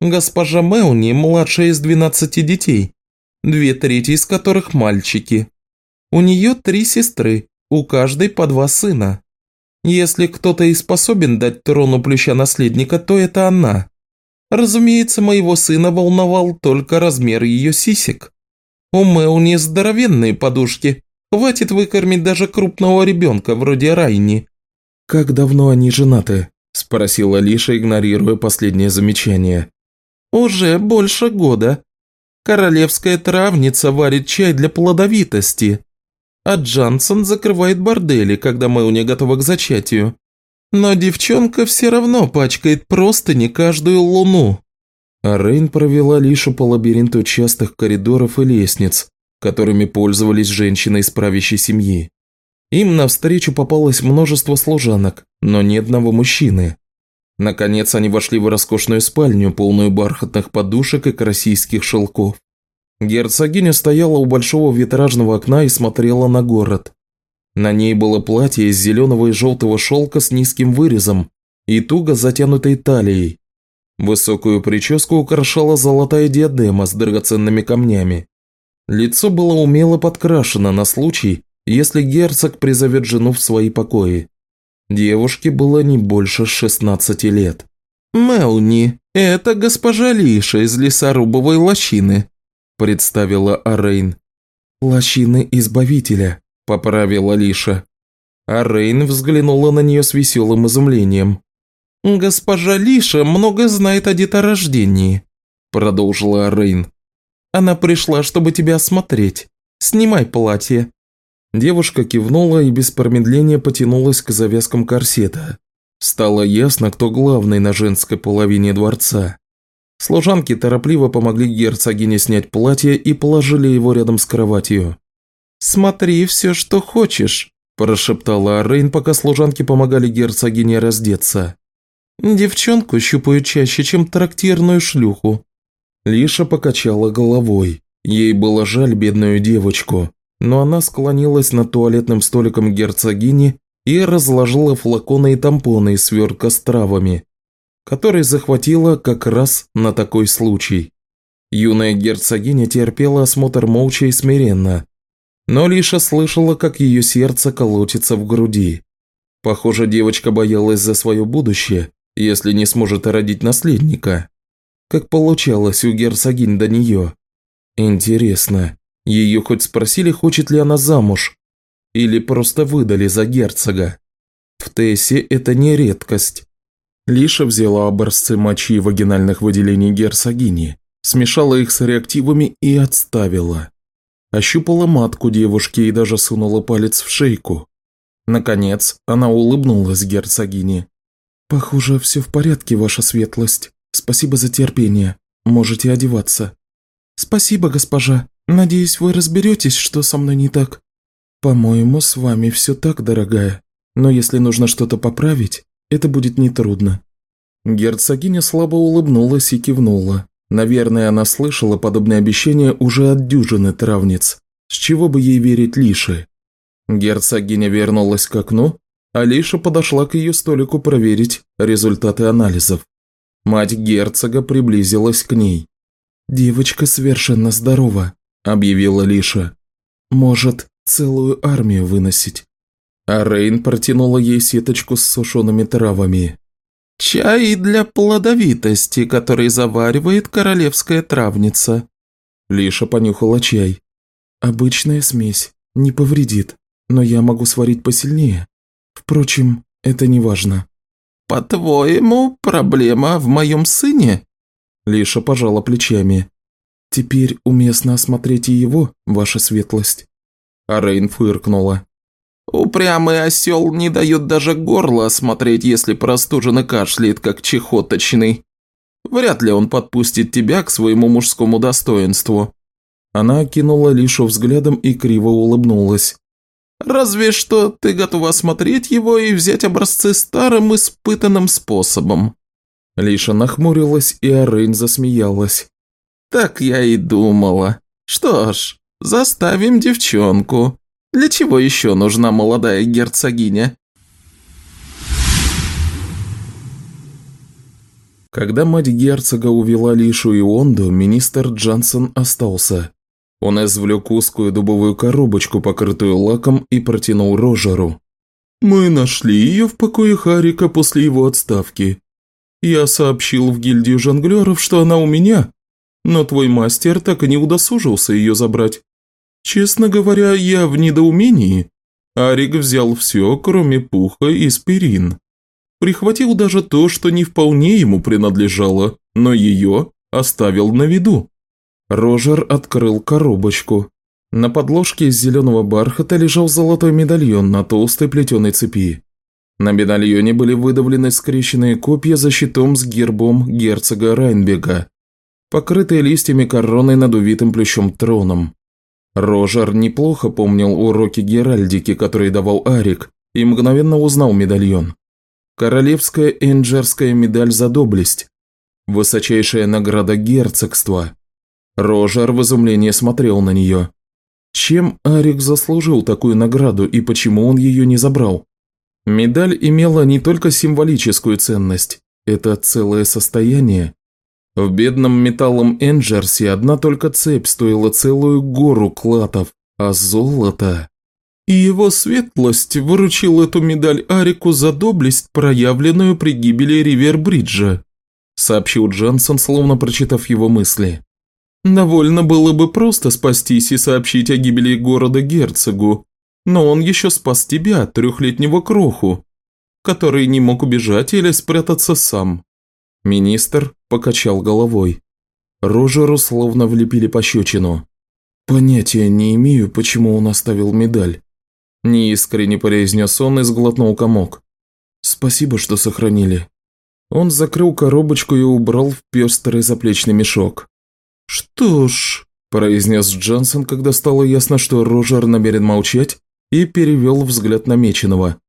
Госпожа Мелни младшая из 12 детей, две трети из которых мальчики. У нее три сестры, у каждой по два сына. Если кто-то и способен дать трону плюща наследника, то это она. Разумеется, моего сына волновал только размер ее сисек. У Мелни здоровенные подушки, хватит выкормить даже крупного ребенка вроде Райни. «Как давно они женаты?» – спросила Лиша, игнорируя последнее замечание. «Уже больше года. Королевская травница варит чай для плодовитости, а Джансон закрывает бордели, когда Мелни готова к зачатию. Но девчонка все равно пачкает просто не каждую луну. А Рейн провела Лишу по лабиринту частых коридоров и лестниц, которыми пользовались женщины из правящей семьи. Им навстречу попалось множество служанок, но ни одного мужчины. Наконец они вошли в роскошную спальню, полную бархатных подушек и карасийских шелков. Герцогиня стояла у большого витражного окна и смотрела на город. На ней было платье из зеленого и желтого шелка с низким вырезом и туго затянутой талией. Высокую прическу украшала золотая диадема с драгоценными камнями. Лицо было умело подкрашено на случай, если герцог призовет жену в свои покои. Девушке было не больше 16 лет. «Мелни, это госпожа Лиша из лесорубовой лощины», – представила Арейн. «Лощины Избавителя», – поправила Лиша. А Рейн взглянула на нее с веселым изумлением. «Госпожа Лиша много знает о деторождении», – продолжила Рейн. «Она пришла, чтобы тебя осмотреть. Снимай платье». Девушка кивнула и без промедления потянулась к завязкам корсета. Стало ясно, кто главный на женской половине дворца. Служанки торопливо помогли герцогине снять платье и положили его рядом с кроватью. «Смотри все, что хочешь», – прошептала Рейн, пока служанки помогали герцогине раздеться. «Девчонку щупают чаще, чем трактирную шлюху». Лиша покачала головой. Ей было жаль бедную девочку, но она склонилась над туалетным столиком герцогини и разложила флаконы и тампоны из свертка с травами, который захватила как раз на такой случай. Юная герцогиня терпела осмотр молча и смиренно, но Лиша слышала, как ее сердце колотится в груди. Похоже, девочка боялась за свое будущее, если не сможет родить наследника. Как получалось у герцогинь до нее. Интересно, ее хоть спросили, хочет ли она замуж? Или просто выдали за герцога? В Тессе это не редкость. Лиша взяла образцы мочи и вагинальных выделений герцогини, смешала их с реактивами и отставила. Ощупала матку девушки и даже сунула палец в шейку. Наконец, она улыбнулась герцогине. «Похоже, все в порядке, ваша светлость. Спасибо за терпение. Можете одеваться». «Спасибо, госпожа. Надеюсь, вы разберетесь, что со мной не так». «По-моему, с вами все так, дорогая. Но если нужно что-то поправить, это будет нетрудно». Герцогиня слабо улыбнулась и кивнула. Наверное, она слышала подобное обещание уже от дюжины травниц. С чего бы ей верить Лише? Герцогиня вернулась к окну, а Лиша подошла к ее столику проверить результаты анализов. Мать герцога приблизилась к ней. «Девочка совершенно здорова», – объявила Лиша. «Может, целую армию выносить». А Рейн протянула ей сеточку с сушеными травами. «Чай для плодовитости, который заваривает королевская травница». Лиша понюхала чай. «Обычная смесь, не повредит, но я могу сварить посильнее. Впрочем, это не важно». «По-твоему, проблема в моем сыне?» Лиша пожала плечами. «Теперь уместно осмотреть и его, ваша светлость». А Рейн фыркнула. Упрямый осел не дает даже горло осмотреть, если простужен и кашляет, как чехоточный. Вряд ли он подпустит тебя к своему мужскому достоинству». Она окинула Лишу взглядом и криво улыбнулась. «Разве что ты готова осмотреть его и взять образцы старым испытанным способом». Лиша нахмурилась, и Арейн засмеялась. «Так я и думала. Что ж, заставим девчонку. Для чего еще нужна молодая герцогиня? Когда мать герцога увела Лишу и Онду, министр Джансон остался. Он извлек узкую дубовую коробочку, покрытую лаком, и протянул Рожеру. «Мы нашли ее в покое Харика после его отставки. Я сообщил в гильдию жонглеров, что она у меня, но твой мастер так и не удосужился ее забрать. Честно говоря, я в недоумении. Арик взял все, кроме пуха и спирин. Прихватил даже то, что не вполне ему принадлежало, но ее оставил на виду. Рожер открыл коробочку. На подложке из зеленого бархата лежал золотой медальон на толстой плетеной цепи. На медальоне были выдавлены скрещенные копья за щитом с гербом герцога Райнбега, покрытые листьями короной над увитым плющом троном. Рожер неплохо помнил уроки геральдики, которые давал Арик, и мгновенно узнал медальон. Королевская энджерская медаль за доблесть. Высочайшая награда герцогства. Рожер в изумлении смотрел на нее. Чем Арик заслужил такую награду и почему он ее не забрал? Медаль имела не только символическую ценность, это целое состояние. В бедном металлом Энджерсе одна только цепь стоила целую гору клатов, а золото... И его светлость выручил эту медаль Арику за доблесть, проявленную при гибели Ривербриджа, сообщил Джансон, словно прочитав его мысли. Довольно было бы просто спастись и сообщить о гибели города герцогу, но он еще спас тебя, трехлетнего кроху, который не мог убежать или спрятаться сам. Министр покачал головой. Рожеру словно влепили пощечину. «Понятия не имею, почему он оставил медаль». Неискренне произнес он и сглотнул комок. «Спасибо, что сохранили». Он закрыл коробочку и убрал в пестрый заплечный мешок. «Что ж», – произнес Джонсон, когда стало ясно, что Рожер намерен молчать, и перевел взгляд на Меченого.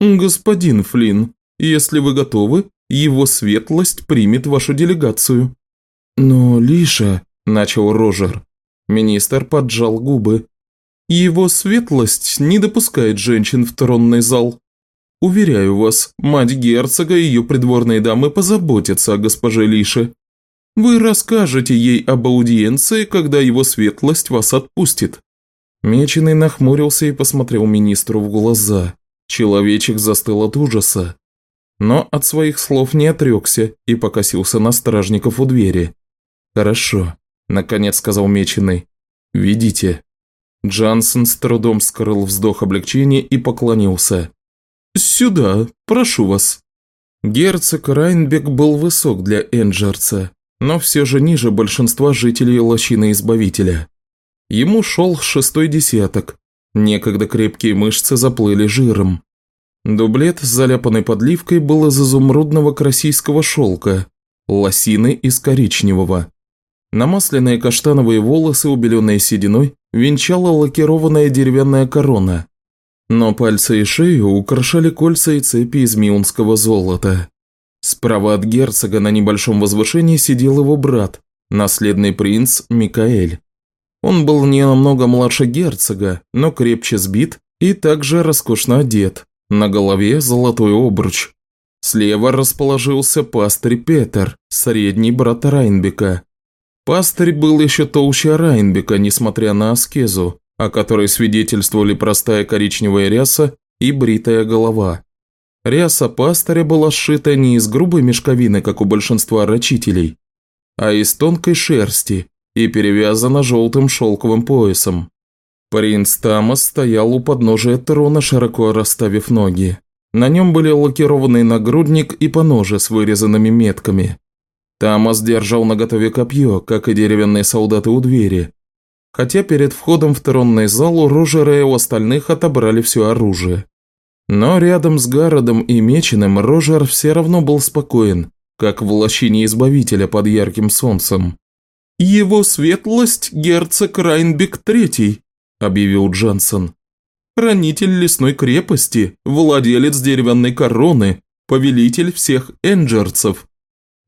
«Господин Флинн, если вы готовы, его светлость примет вашу делегацию». «Но Лиша...» – начал Рожер. Министр поджал губы. «Его светлость не допускает женщин в тронный зал. Уверяю вас, мать герцога и ее придворные дамы позаботятся о госпоже Лише. Вы расскажете ей об аудиенции, когда его светлость вас отпустит». Меченый нахмурился и посмотрел министру в глаза. Человечек застыл от ужаса но от своих слов не отрекся и покосился на стражников у двери. «Хорошо», – наконец сказал Меченый. «Ведите». Джансон с трудом скрыл вздох облегчения и поклонился. «Сюда, прошу вас». Герцог Райнбек был высок для Энджерца, но все же ниже большинства жителей лощины Избавителя. Ему шел шестой десяток, некогда крепкие мышцы заплыли жиром. Дублет с заляпанной подливкой был из изумрудного красийского шелка, лосины из коричневого. Намасленные каштановые волосы, убеленные сединой, венчала лакированная деревянная корона. Но пальцы и шею украшали кольца и цепи из миунского золота. Справа от герцога на небольшом возвышении сидел его брат, наследный принц Микаэль. Он был не намного младше герцога, но крепче сбит и также роскошно одет. На голове золотой обруч. Слева расположился пастырь Петер, средний брат Райнбека. Пастырь был еще толще Райнбека, несмотря на аскезу, о которой свидетельствовали простая коричневая ряса и бритая голова. Ряса пастыря была сшита не из грубой мешковины, как у большинства рачителей, а из тонкой шерсти и перевязана желтым шелковым поясом. Принц Тамас стоял у подножия трона, широко расставив ноги. На нем были лакированный нагрудник и поножи с вырезанными метками. Тамас держал наготове копье, как и деревянные солдаты у двери. Хотя перед входом в тронный зал у Рожера и у остальных отобрали все оружие. Но рядом с Гародом и Меченым Рожер все равно был спокоен, как в лощине Избавителя под ярким солнцем. «Его светлость – герцог Райнбек Третий», – объявил Джансон. «Хранитель лесной крепости, владелец деревянной короны, повелитель всех энджерцев».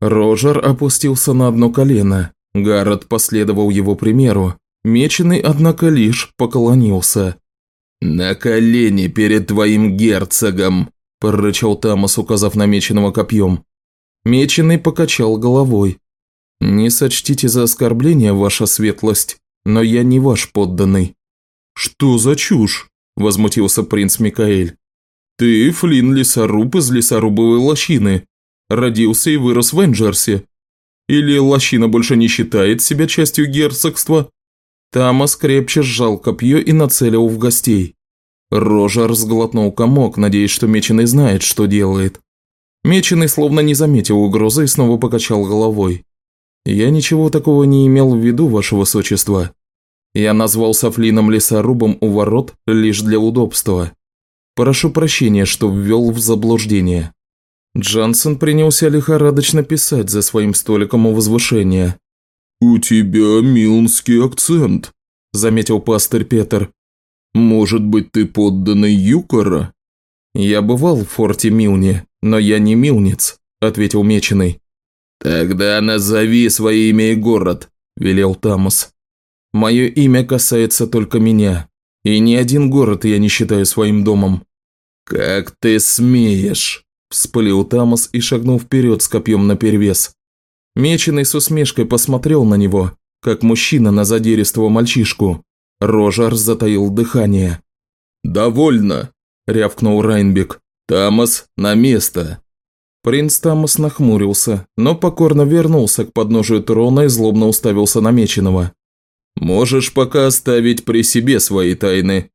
Рожер опустился на одно колено. Гаррет последовал его примеру. Меченый, однако, лишь поклонился. «На колени перед твоим герцогом!» – прорычал Тамас, указав на Меченого копьем. Меченый покачал головой. «Не сочтите за оскорбление, ваша светлость, но я не ваш подданный». «Что за чушь?» – возмутился принц Микаэль. «Ты Флинн лесоруб из лесорубовой лощины. Родился и вырос в Энджерсе. Или лощина больше не считает себя частью герцогства?» Тамас крепче сжал копье и нацелил в гостей. Рожа разглотнул комок, надеясь, что Меченый знает, что делает. Меченый словно не заметил угрозы и снова покачал головой. «Я ничего такого не имел в виду, ваше высочество. Я назвал Сафлином лесорубом у ворот лишь для удобства. Прошу прощения, что ввел в заблуждение». Джансон принялся лихорадочно писать за своим столиком у возвышения. «У тебя милнский акцент», – заметил пастырь Петр. «Может быть, ты подданный Юкора?» «Я бывал в форте Милни, но я не милнец», – ответил Меченый. «Тогда назови свое имя и город», – велел Тамус. «Мое имя касается только меня, и ни один город я не считаю своим домом». «Как ты смеешь?» – вспылил Тамус и шагнул вперед с копьем наперевес. Меченый с усмешкой посмотрел на него, как мужчина на задиристого мальчишку. Рожар затаил дыхание. «Довольно!» – рявкнул Райнбек. «Тамас, на место!» Принц Тамас нахмурился, но покорно вернулся к подножию трона и злобно уставился на Меченого. «Можешь пока оставить при себе свои тайны».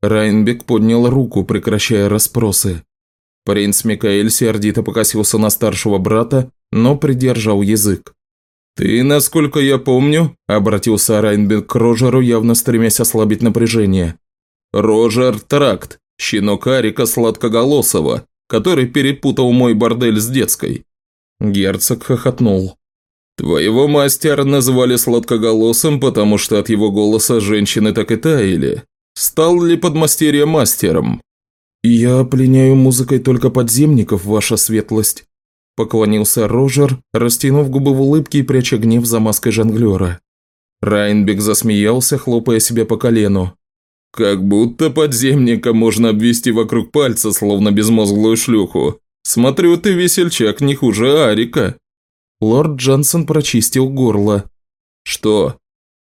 Райнбек поднял руку, прекращая расспросы. Принц Микаэль сердито покосился на старшего брата, но придержал язык. «Ты, насколько я помню», – обратился Райнбек к Рожеру, явно стремясь ослабить напряжение. «Рожер Тракт, щенок Арика Сладкоголосого, который перепутал мой бордель с детской». Герцог хохотнул. «Твоего мастера называли сладкоголосым, потому что от его голоса женщины так и таяли. Стал ли подмастерье мастером?» «Я пленяю музыкой только подземников, ваша светлость», – поклонился Рожер, растянув губы в улыбке и пряча гнев за маской жонглера. Райнбек засмеялся, хлопая себя по колену. «Как будто подземника можно обвести вокруг пальца, словно безмозглую шлюху. Смотрю, ты весельчак не хуже Арика». Лорд Джансон прочистил горло. «Что?»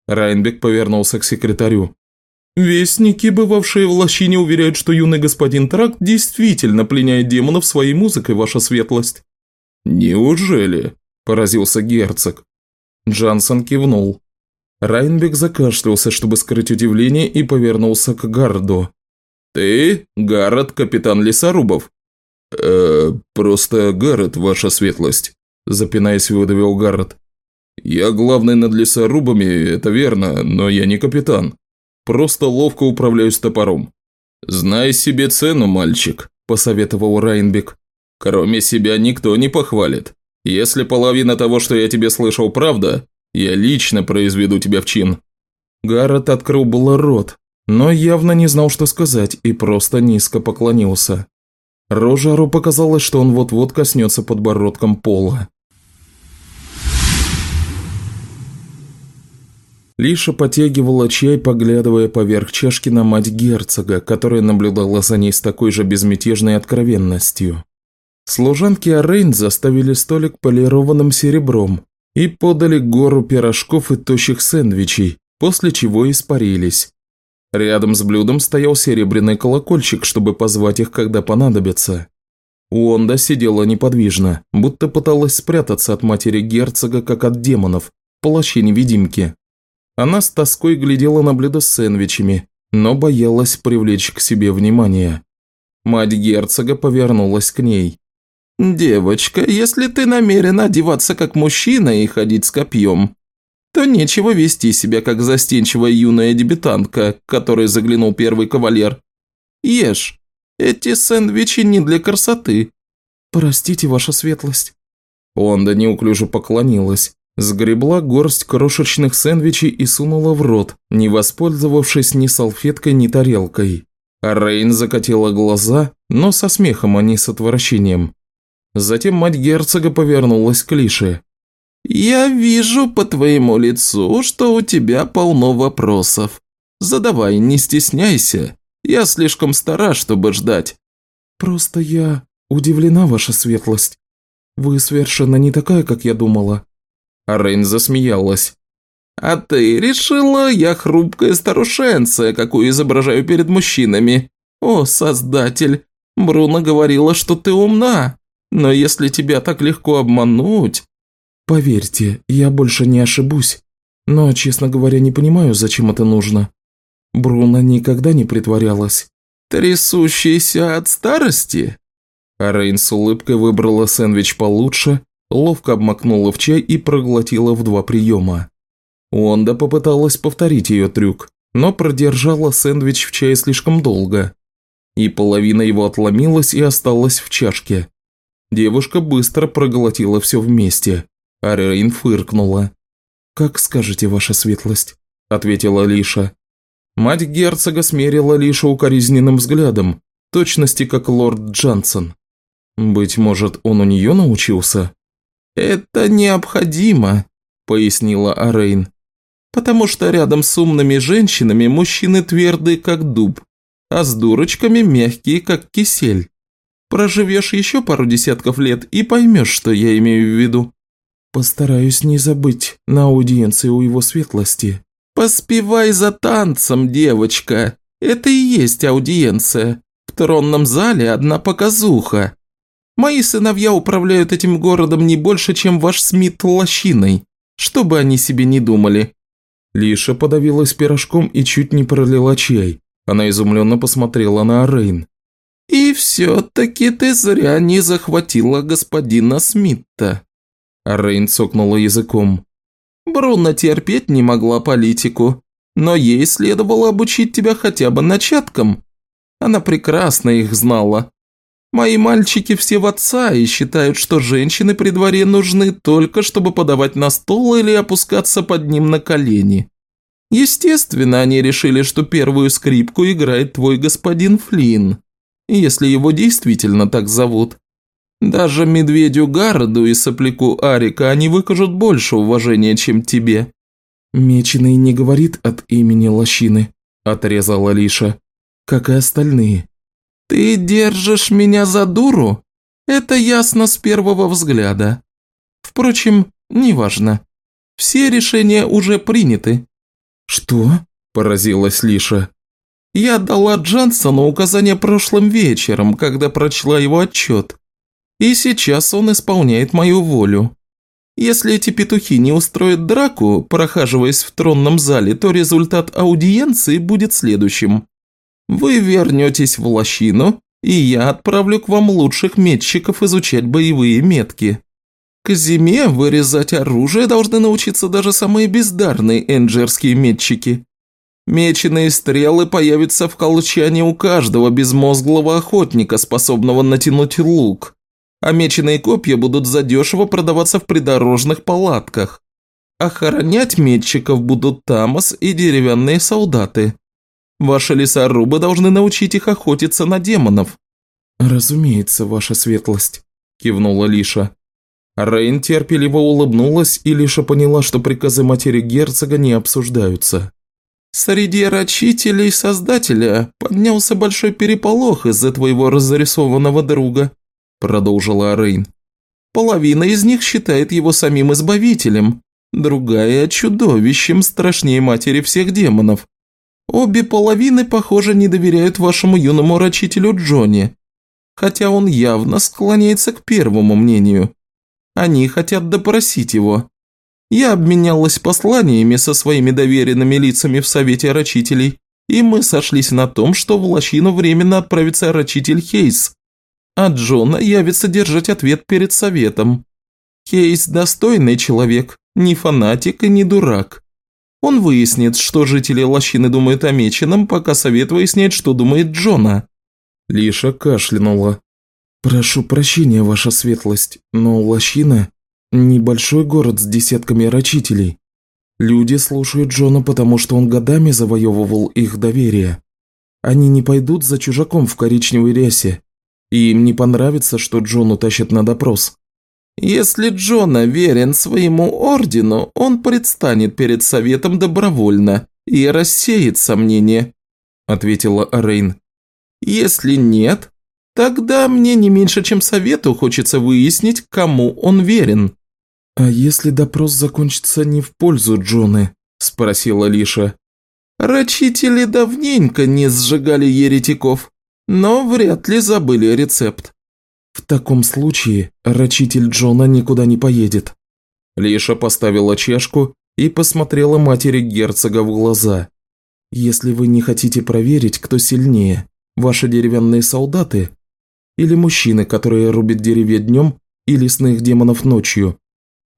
Райнбек повернулся к секретарю. Вестники, бывавшие в лощине, уверяют, что юный господин Тракт действительно пленяет демонов своей музыкой, ваша светлость. Неужели? Поразился герцог. Джансон кивнул. Райнбек закашлялся, чтобы скрыть удивление, и повернулся к Гарду. «Ты, Гаррет, капитан лесорубов?» «Э, просто Гаррет, ваша светлость», – запинаясь, выдавил Гаррет. «Я главный над лесорубами, это верно, но я не капитан. Просто ловко управляюсь топором. Знай себе цену, мальчик», – посоветовал Райнбек. «Кроме себя никто не похвалит. Если половина того, что я тебе слышал, правда, я лично произведу тебя в чин». Гаррет открыл было рот, но явно не знал, что сказать, и просто низко поклонился. Рожару показалось, что он вот-вот коснется подбородком пола. Лиша потягивала чай, поглядывая поверх чашки на мать герцога, которая наблюдала за ней с такой же безмятежной откровенностью. Служанки Арейн заставили столик полированным серебром и подали гору пирожков и тощих сэндвичей, после чего испарились. Рядом с блюдом стоял серебряный колокольчик, чтобы позвать их, когда понадобится. Уонда сидела неподвижно, будто пыталась спрятаться от матери герцога, как от демонов, в плаще невидимки. Она с тоской глядела на блюдо с сэндвичами, но боялась привлечь к себе внимание. Мать герцога повернулась к ней. «Девочка, если ты намерена одеваться как мужчина и ходить с копьем, то нечего вести себя как застенчивая юная дебютантка, которой заглянул первый кавалер. Ешь, эти сэндвичи не для красоты». «Простите, ваша светлость». Онда неуклюже поклонилась. Сгребла горсть крошечных сэндвичей и сунула в рот, не воспользовавшись ни салфеткой, ни тарелкой. Рейн закатила глаза, но со смехом, а не с отвращением. Затем мать герцога повернулась к Лише. «Я вижу по твоему лицу, что у тебя полно вопросов. Задавай, не стесняйся. Я слишком стара, чтобы ждать». «Просто я удивлена, ваша светлость. Вы совершенно не такая, как я думала. Рейн засмеялась. «А ты решила, я хрупкая старушенция, какую изображаю перед мужчинами. О, создатель, Бруно говорила, что ты умна, но если тебя так легко обмануть...» «Поверьте, я больше не ошибусь, но, честно говоря, не понимаю, зачем это нужно. Бруно никогда не притворялась». «Трясущийся от старости?» Рейн с улыбкой выбрала сэндвич получше ловко обмакнула в чай и проглотила в два приема. Уонда попыталась повторить ее трюк, но продержала сэндвич в чае слишком долго. И половина его отломилась и осталась в чашке. Девушка быстро проглотила все вместе, а Рейн фыркнула. «Как скажете, ваша светлость», – ответила Лиша. Мать герцога смерила Лишу укоризненным взглядом, точности как лорд Джансон. Быть может, он у нее научился? «Это необходимо», – пояснила Арейн. «Потому что рядом с умными женщинами мужчины твердые, как дуб, а с дурочками мягкие, как кисель. Проживешь еще пару десятков лет и поймешь, что я имею в виду». «Постараюсь не забыть на аудиенции у его светлости». «Поспевай за танцем, девочка. Это и есть аудиенция. В тронном зале одна показуха. Мои сыновья управляют этим городом не больше, чем ваш Смит лощиной, что бы они себе не думали». Лиша подавилась пирожком и чуть не пролила чай. Она изумленно посмотрела на Рейн. «И все-таки ты зря не захватила господина Смита». Рейн цокнула языком. «Бруно терпеть не могла политику, но ей следовало обучить тебя хотя бы начаткам. Она прекрасно их знала. Мои мальчики все в отца и считают, что женщины при дворе нужны только, чтобы подавать на стол или опускаться под ним на колени. Естественно, они решили, что первую скрипку играет твой господин Флинн, если его действительно так зовут. Даже медведю Гарду и сопляку Арика они выкажут больше уважения, чем тебе». «Меченый не говорит от имени лощины», – отрезала Лиша, – «как и остальные. «Ты держишь меня за дуру? Это ясно с первого взгляда. Впрочем, неважно. Все решения уже приняты». «Что?» – поразилась Лиша. «Я дала Джансону указание прошлым вечером, когда прочла его отчет. И сейчас он исполняет мою волю. Если эти петухи не устроят драку, прохаживаясь в тронном зале, то результат аудиенции будет следующим. Вы вернетесь в лощину, и я отправлю к вам лучших метчиков изучать боевые метки. К зиме вырезать оружие должны научиться даже самые бездарные энджерские метчики. Меченые стрелы появятся в колчане у каждого безмозглого охотника, способного натянуть лук, а меченые копья будут задешево продаваться в придорожных палатках. Охранять метчиков будут Тамас и деревянные солдаты. Ваши лесорубы должны научить их охотиться на демонов. «Разумеется, ваша светлость», – кивнула Лиша. Рейн терпеливо улыбнулась и Лиша поняла, что приказы матери герцога не обсуждаются. «Среди рачителей Создателя поднялся большой переполох из-за твоего разрисованного друга», – продолжила Рейн. «Половина из них считает его самим избавителем, другая – чудовищем страшнее матери всех демонов. Обе половины, похоже, не доверяют вашему юному рачителю Джонни, хотя он явно склоняется к первому мнению. Они хотят допросить его. Я обменялась посланиями со своими доверенными лицами в Совете Рачителей, и мы сошлись на том, что в лощину временно отправится Рачитель Хейс, а Джона явится держать ответ перед Советом. Хейс достойный человек, не фанатик и не дурак. Он выяснит, что жители лощины думают о Меченом, пока Совет выясняет, что думает Джона. Лиша кашлянула. «Прошу прощения, ваша светлость, но Лощина – небольшой город с десятками рачителей. Люди слушают Джона, потому что он годами завоевывал их доверие. Они не пойдут за чужаком в коричневой рясе, и им не понравится, что Джон утащат на допрос. Если Джона верен своему ордену, он предстанет перед советом добровольно и рассеет сомнения», – ответила Рейн. «Если нет, Тогда мне не меньше, чем совету, хочется выяснить, кому он верен». «А если допрос закончится не в пользу Джоны?» – спросила Лиша. «Рачители давненько не сжигали еретиков, но вряд ли забыли рецепт». «В таком случае рачитель Джона никуда не поедет». Лиша поставила чашку и посмотрела матери герцога в глаза. «Если вы не хотите проверить, кто сильнее, ваши деревянные солдаты или мужчины, которые рубят деревья днем и лесных демонов ночью.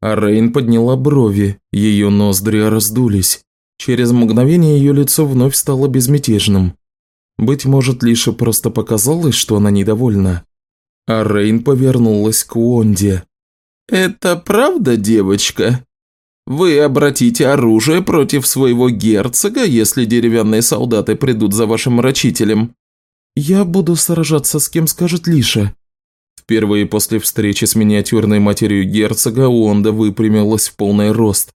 А Рейн подняла брови, ее ноздри раздулись. Через мгновение ее лицо вновь стало безмятежным. Быть может, лишь просто показалось, что она недовольна. А Рейн повернулась к Уонде. «Это правда, девочка? Вы обратите оружие против своего герцога, если деревянные солдаты придут за вашим рачителем?» «Я буду сражаться с кем скажет Лиша». Впервые после встречи с миниатюрной матерью герцога Уонда выпрямилась в полный рост.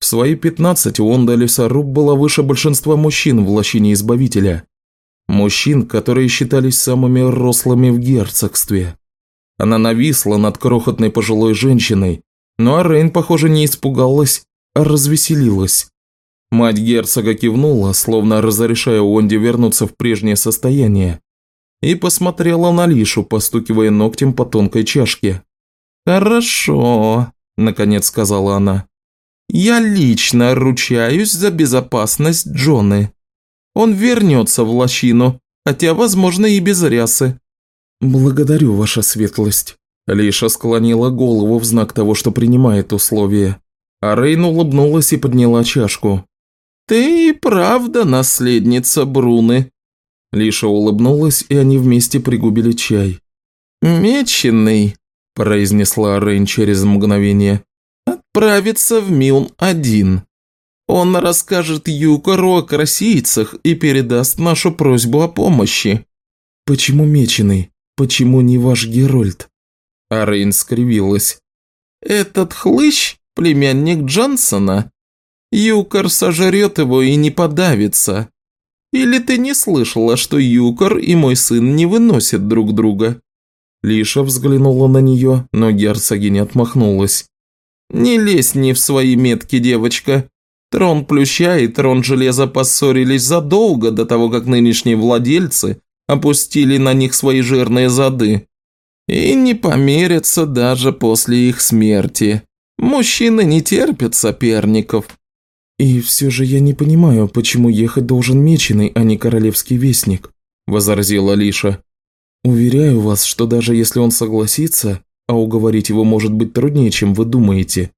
В свои пятнадцать Уонда Лесоруб была выше большинства мужчин в лощине Избавителя. Мужчин, которые считались самыми рослыми в герцогстве. Она нависла над крохотной пожилой женщиной, но Арейн, похоже, не испугалась, а развеселилась. Мать герцога кивнула, словно разрешая Онде вернуться в прежнее состояние, и посмотрела на Лишу, постукивая ногтем по тонкой чашке. «Хорошо», – наконец сказала она. «Я лично ручаюсь за безопасность Джоны. Он вернется в лощину, хотя, возможно, и без рясы». «Благодарю, ваша светлость». Лиша склонила голову в знак того, что принимает условия. А Рейн улыбнулась и подняла чашку. «Ты и правда наследница Бруны». Лиша улыбнулась, и они вместе пригубили чай. «Меченый», – произнесла Рейн через мгновение, – «отправится в Милн один. Он расскажет Юкору о красийцах и передаст нашу просьбу о помощи». «Почему Меченый? Почему не ваш Герольд?» А Рейн скривилась. «Этот хлыщ – племянник Джонсона. Юкор сожрет его и не подавится. Или ты не слышала, что Юкор и мой сын не выносят друг друга?» Лиша взглянула на нее, но герцогиня отмахнулась. «Не лезь не в свои метки, девочка. Трон Плюща и Трон Железа поссорились задолго до того, как нынешние владельцы опустили на них свои жирные зады. И не померятся даже после их смерти. Мужчины не терпят соперников. «И все же я не понимаю, почему ехать должен Меченый, а не Королевский Вестник», – возразила Лиша. «Уверяю вас, что даже если он согласится, а уговорить его может быть труднее, чем вы думаете,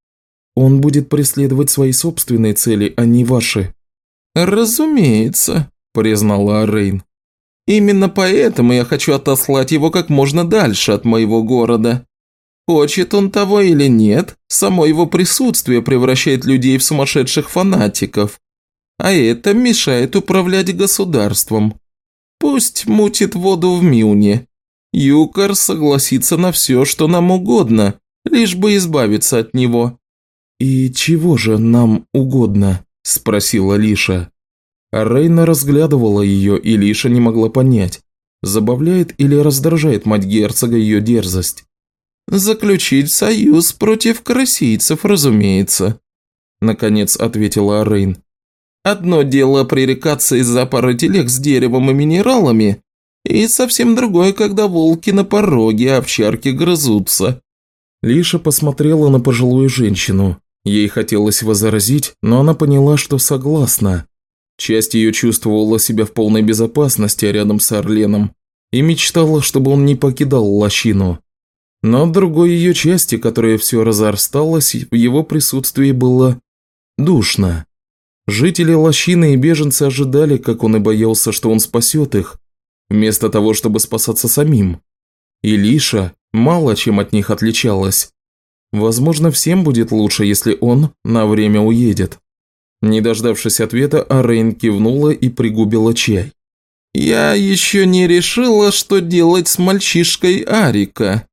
он будет преследовать свои собственные цели, а не ваши». «Разумеется», – признала Рейн. «Именно поэтому я хочу отослать его как можно дальше от моего города. Хочет он того или нет, само его присутствие превращает людей в сумасшедших фанатиков. А это мешает управлять государством. Пусть мутит воду в Милне. Юкар согласится на все, что нам угодно, лишь бы избавиться от него». «И чего же нам угодно?» – спросила Лиша. Рейна разглядывала ее, и Лиша не могла понять, забавляет или раздражает мать герцога ее дерзость. «Заключить союз против карасийцев, разумеется», – наконец ответила Арейн. «Одно дело пререкаться из-за пары телег с деревом и минералами, и совсем другое, когда волки на пороге, а овчарки грызутся». Лиша посмотрела на пожилую женщину. Ей хотелось возразить, но она поняла, что согласна. Часть ее чувствовала себя в полной безопасности рядом с Орленом и мечтала, чтобы он не покидал лощину. Но другой ее части, которая все разорсталась, в его присутствии было душно. Жители лощины и беженцы ожидали, как он и боялся, что он спасет их, вместо того, чтобы спасаться самим. И Лиша мало чем от них отличалась. Возможно, всем будет лучше, если он на время уедет. Не дождавшись ответа, Арейн кивнула и пригубила чай. «Я еще не решила, что делать с мальчишкой Арика.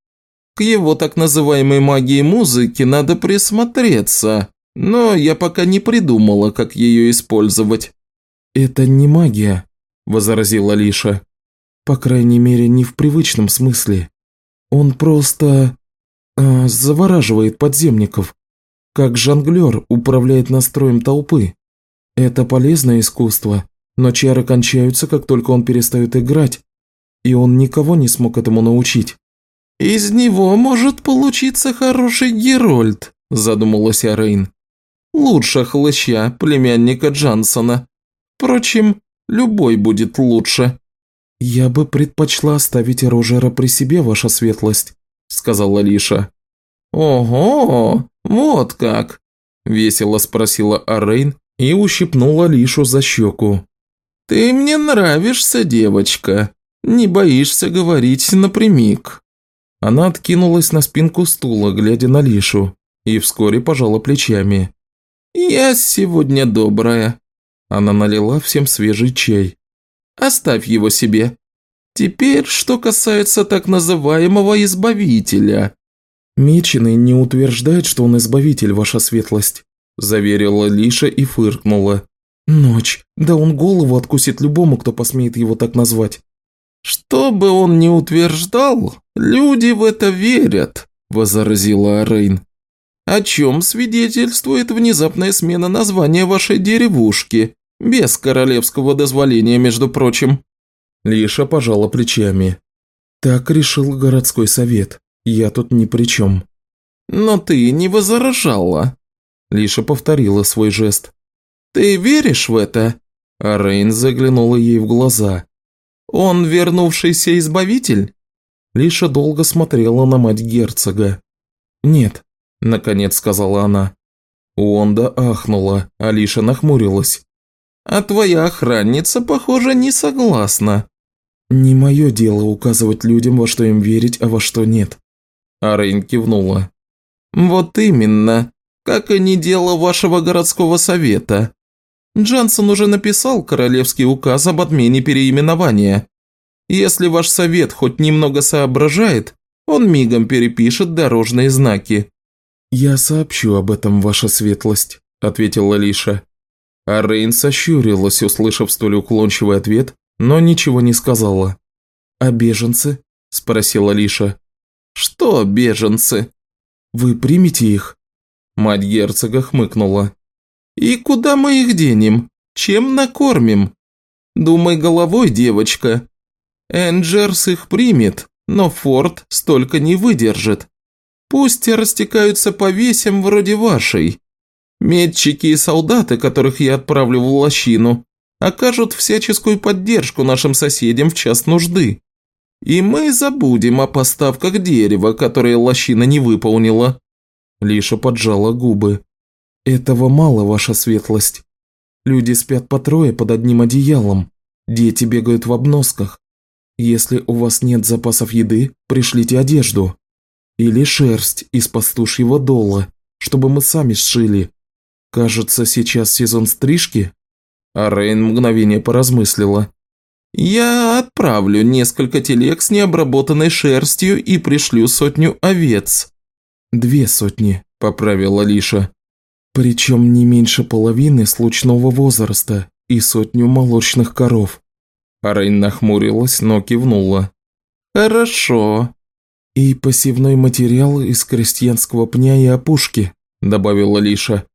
К его так называемой магии музыки надо присмотреться, но я пока не придумала, как ее использовать». «Это не магия», – возразила Лиша. «По крайней мере, не в привычном смысле. Он просто э, завораживает подземников, как жонглер управляет настроем толпы. Это полезное искусство, но чары кончаются, как только он перестает играть, и он никого не смог этому научить. «Из него может получиться хороший Герольд», – задумалась Арейн. «Лучше хлыща, племянника Джансона. Впрочем, любой будет лучше». «Я бы предпочла оставить Рожера при себе, ваша светлость», – сказала Лиша. «Ого, вот как!» – весело спросила Арейн и ущипнула Лишу за щеку. «Ты мне нравишься, девочка. Не боишься говорить напрямик». Она откинулась на спинку стула, глядя на Лишу, и вскоре пожала плечами. «Я сегодня добрая». Она налила всем свежий чай. «Оставь его себе. Теперь, что касается так называемого избавителя. «Меченый не утверждает, что он избавитель, ваша светлость», – заверила Лиша и фыркнула. «Ночь. Да он голову откусит любому, кто посмеет его так назвать». «Что бы он ни утверждал, люди в это верят», – возразила Рейн. «О чем свидетельствует внезапная смена названия вашей деревушки, без королевского дозволения, между прочим?» Лиша пожала плечами. Так решил городской совет. Я тут ни при чем». «Но ты не возражала», – Лиша повторила свой жест. «Ты веришь в это?» А Рейн заглянула ей в глаза. «Он вернувшийся избавитель?» Лиша долго смотрела на мать герцога. «Нет», – наконец сказала она. Уонда ахнула, а Лиша нахмурилась. «А твоя охранница, похоже, не согласна». «Не мое дело указывать людям, во что им верить, а во что нет. А Рейн кивнула. «Вот именно. Как и не дело вашего городского совета. Джансон уже написал королевский указ об отмене переименования. Если ваш совет хоть немного соображает, он мигом перепишет дорожные знаки». «Я сообщу об этом, ваша светлость», – ответила Лиша. А сощурилась, услышав столь уклончивый ответ, но ничего не сказала. «А беженцы?» – спросила Лиша. «Что беженцы?» «Вы примете их?» Мать герцога хмыкнула. «И куда мы их денем? Чем накормим? Думай головой, девочка. Энджерс их примет, но Форд столько не выдержит. Пусть растекаются по весям вроде вашей. Медчики и солдаты, которых я отправлю в лощину, окажут всяческую поддержку нашим соседям в час нужды. И мы забудем о поставках дерева, которые лощина не выполнила». Лиша поджала губы. «Этого мало, ваша светлость. Люди спят по трое под одним одеялом. Дети бегают в обносках. Если у вас нет запасов еды, пришлите одежду. Или шерсть из пастушьего дола, чтобы мы сами сшили. Кажется, сейчас сезон стрижки?» А Рейн мгновение поразмыслила. Я отправлю несколько телег с необработанной шерстью и пришлю сотню овец». «Две сотни», – поправила Лиша. «Причем не меньше половины случного возраста и сотню молочных коров». Рейн нахмурилась, но кивнула. «Хорошо». «И посевной материал из крестьянского пня и опушки», – добавила Лиша.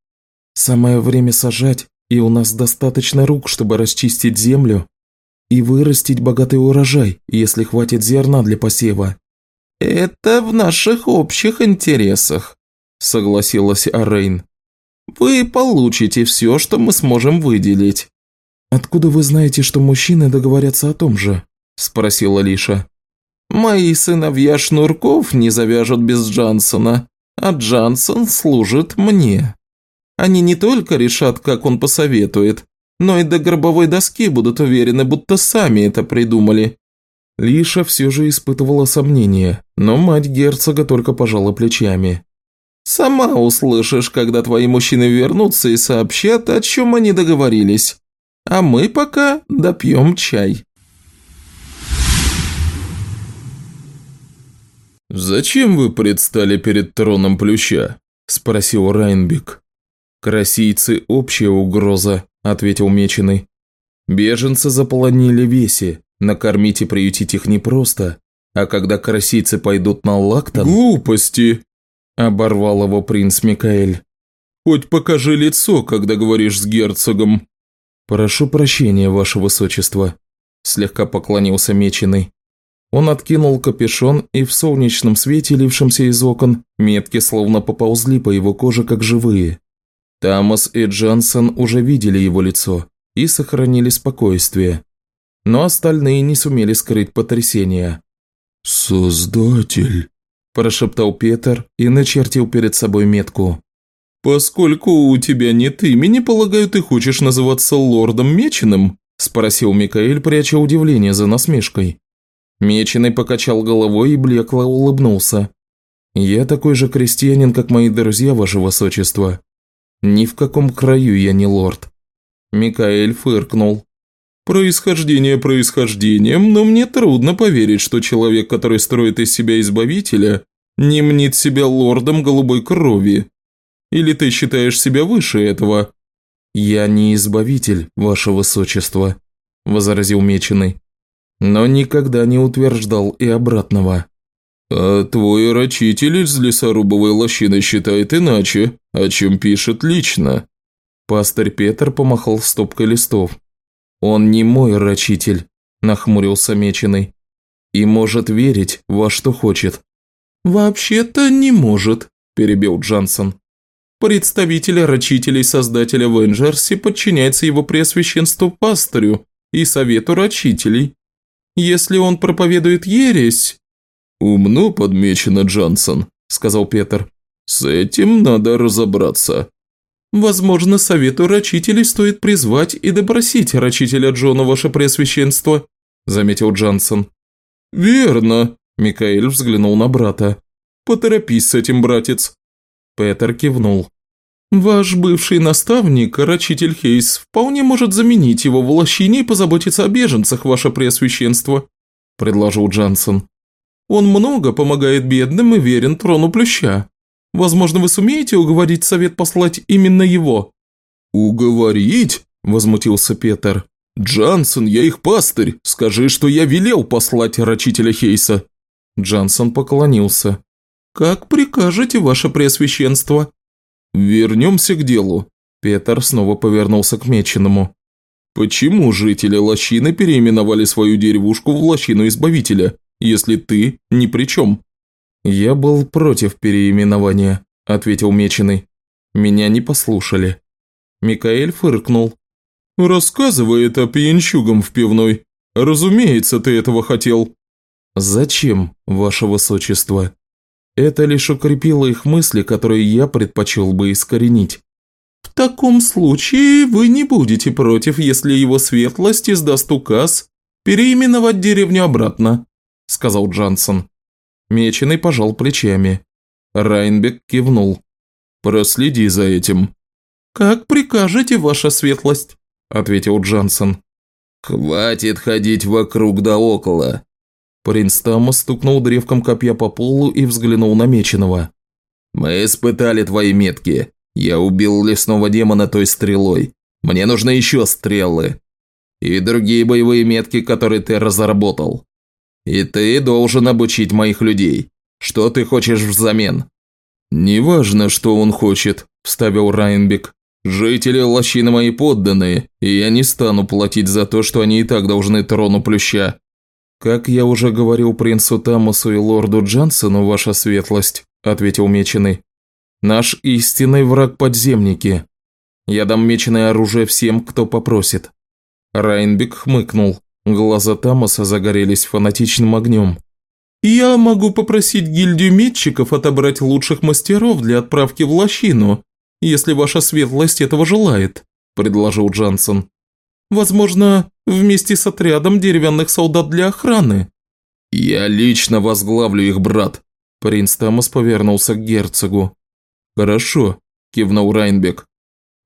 «Самое время сажать, и у нас достаточно рук, чтобы расчистить землю и вырастить богатый урожай, если хватит зерна для посева». «Это в наших общих интересах», – согласилась Арейн. «Вы получите все, что мы сможем выделить». «Откуда вы знаете, что мужчины договорятся о том же?» – спросила Лиша. «Мои сыновья шнурков не завяжут без Джансона, а Джансон служит мне. Они не только решат, как он посоветует, но и до гробовой доски будут уверены, будто сами это придумали». Лиша все же испытывала сомнения, но мать герцога только пожала плечами. «Сама услышишь, когда твои мужчины вернутся и сообщат, о чем они договорились. А мы пока допьем чай». «Зачем вы предстали перед троном плюща?» – спросил Райнбек. «Карасийцы – общая угроза», – ответил Меченый. «Беженцы заполонили веси, накормить и приютить их непросто, а когда карасийцы пойдут на лактон...» «Глупости!» – оборвал его принц Микаэль. «Хоть покажи лицо, когда говоришь с герцогом». «Прошу прощения, ваше высочество», – слегка поклонился Меченый. Он откинул капюшон, и в солнечном свете, лившемся из окон, метки словно поползли по его коже, как живые. Тамас и Джансон уже видели его лицо и сохранили спокойствие. Но остальные не сумели скрыть потрясения. «Создатель», – прошептал Петр и начертил перед собой метку. «Поскольку у тебя нет имени, полагаю, ты хочешь называться лордом Меченым?» – спросил Микаэль, пряча удивление за насмешкой. Меченый покачал головой и блекло улыбнулся. «Я такой же крестьянин, как мои друзья, ваше высочество. Ни в каком краю я не лорд». Микаэль фыркнул. «Происхождение происхождением, но мне трудно поверить, что человек, который строит из себя избавителя, не мнит себя лордом голубой крови. Или ты считаешь себя выше этого?» «Я не избавитель, ваше высочество», – возразил Меченый но никогда не утверждал и обратного. «А твой рачитель из лесорубовой лощины считает иначе, о чем пишет лично». Пастырь Петр помахал стопкой листов. «Он не мой рачитель», – нахмурился Меченый. «И может верить во что хочет». «Вообще-то не может», – перебил Джансон. «Представитель рачителей создателя Венджерси подчиняется его преосвященству пастырю и совету рачителей. Если он проповедует ересь...» «Умно подмечено, Джансон», – сказал Петр. «С этим надо разобраться». «Возможно, совету рачителей стоит призвать и допросить рачителя Джона, ваше преосвященство», – заметил Джансон. «Верно», – Микаэль взглянул на брата. «Поторопись с этим, братец». Петр кивнул. «Ваш бывший наставник, Рачитель Хейс, вполне может заменить его в лощине и позаботиться о беженцах, ваше преосвященство», – предложил Джансон. «Он много помогает бедным и верен трону плюща. Возможно, вы сумеете уговорить совет послать именно его?» «Уговорить?» – возмутился Петер. «Джансон, я их пастырь. Скажи, что я велел послать Рачителя Хейса». Джансон поклонился. «Как прикажете, ваше преосвященство?» «Вернемся к делу». Петр снова повернулся к Меченому. «Почему жители лощины переименовали свою деревушку в лощину Избавителя, если ты ни при чем?» «Я был против переименования», – ответил Меченый. «Меня не послушали». Микаэль фыркнул. «Рассказывай это пьянчугам в пивной. Разумеется, ты этого хотел». «Зачем, ваше высочество?» Это лишь укрепило их мысли, которые я предпочел бы искоренить. «В таком случае вы не будете против, если его светлость издаст указ переименовать деревню обратно», – сказал Джансон. Меченый пожал плечами. Райнбек кивнул. «Проследи за этим». «Как прикажете, ваша светлость», – ответил Джансон. «Хватит ходить вокруг да около!» Принц Тама стукнул древком копья по полу и взглянул на Меченого. «Мы испытали твои метки. Я убил лесного демона той стрелой. Мне нужны еще стрелы. И другие боевые метки, которые ты разработал. И ты должен обучить моих людей. Что ты хочешь взамен?» «Неважно, что он хочет», – вставил Райнбек. «Жители лощины мои подданные, и я не стану платить за то, что они и так должны трону плюща». «Как я уже говорил принцу Тамусу и лорду Джансону, ваша светлость», – ответил Меченый. «Наш истинный враг – подземники. Я дам меченое оружие всем, кто попросит». Райнбек хмыкнул. Глаза Тамаса загорелись фанатичным огнем. «Я могу попросить гильдию метчиков отобрать лучших мастеров для отправки в лощину, если ваша светлость этого желает», – предложил Джансон. «Возможно, вместе с отрядом деревянных солдат для охраны». «Я лично возглавлю их, брат», – принц Тамас повернулся к герцогу. «Хорошо», – кивнул Райнбек.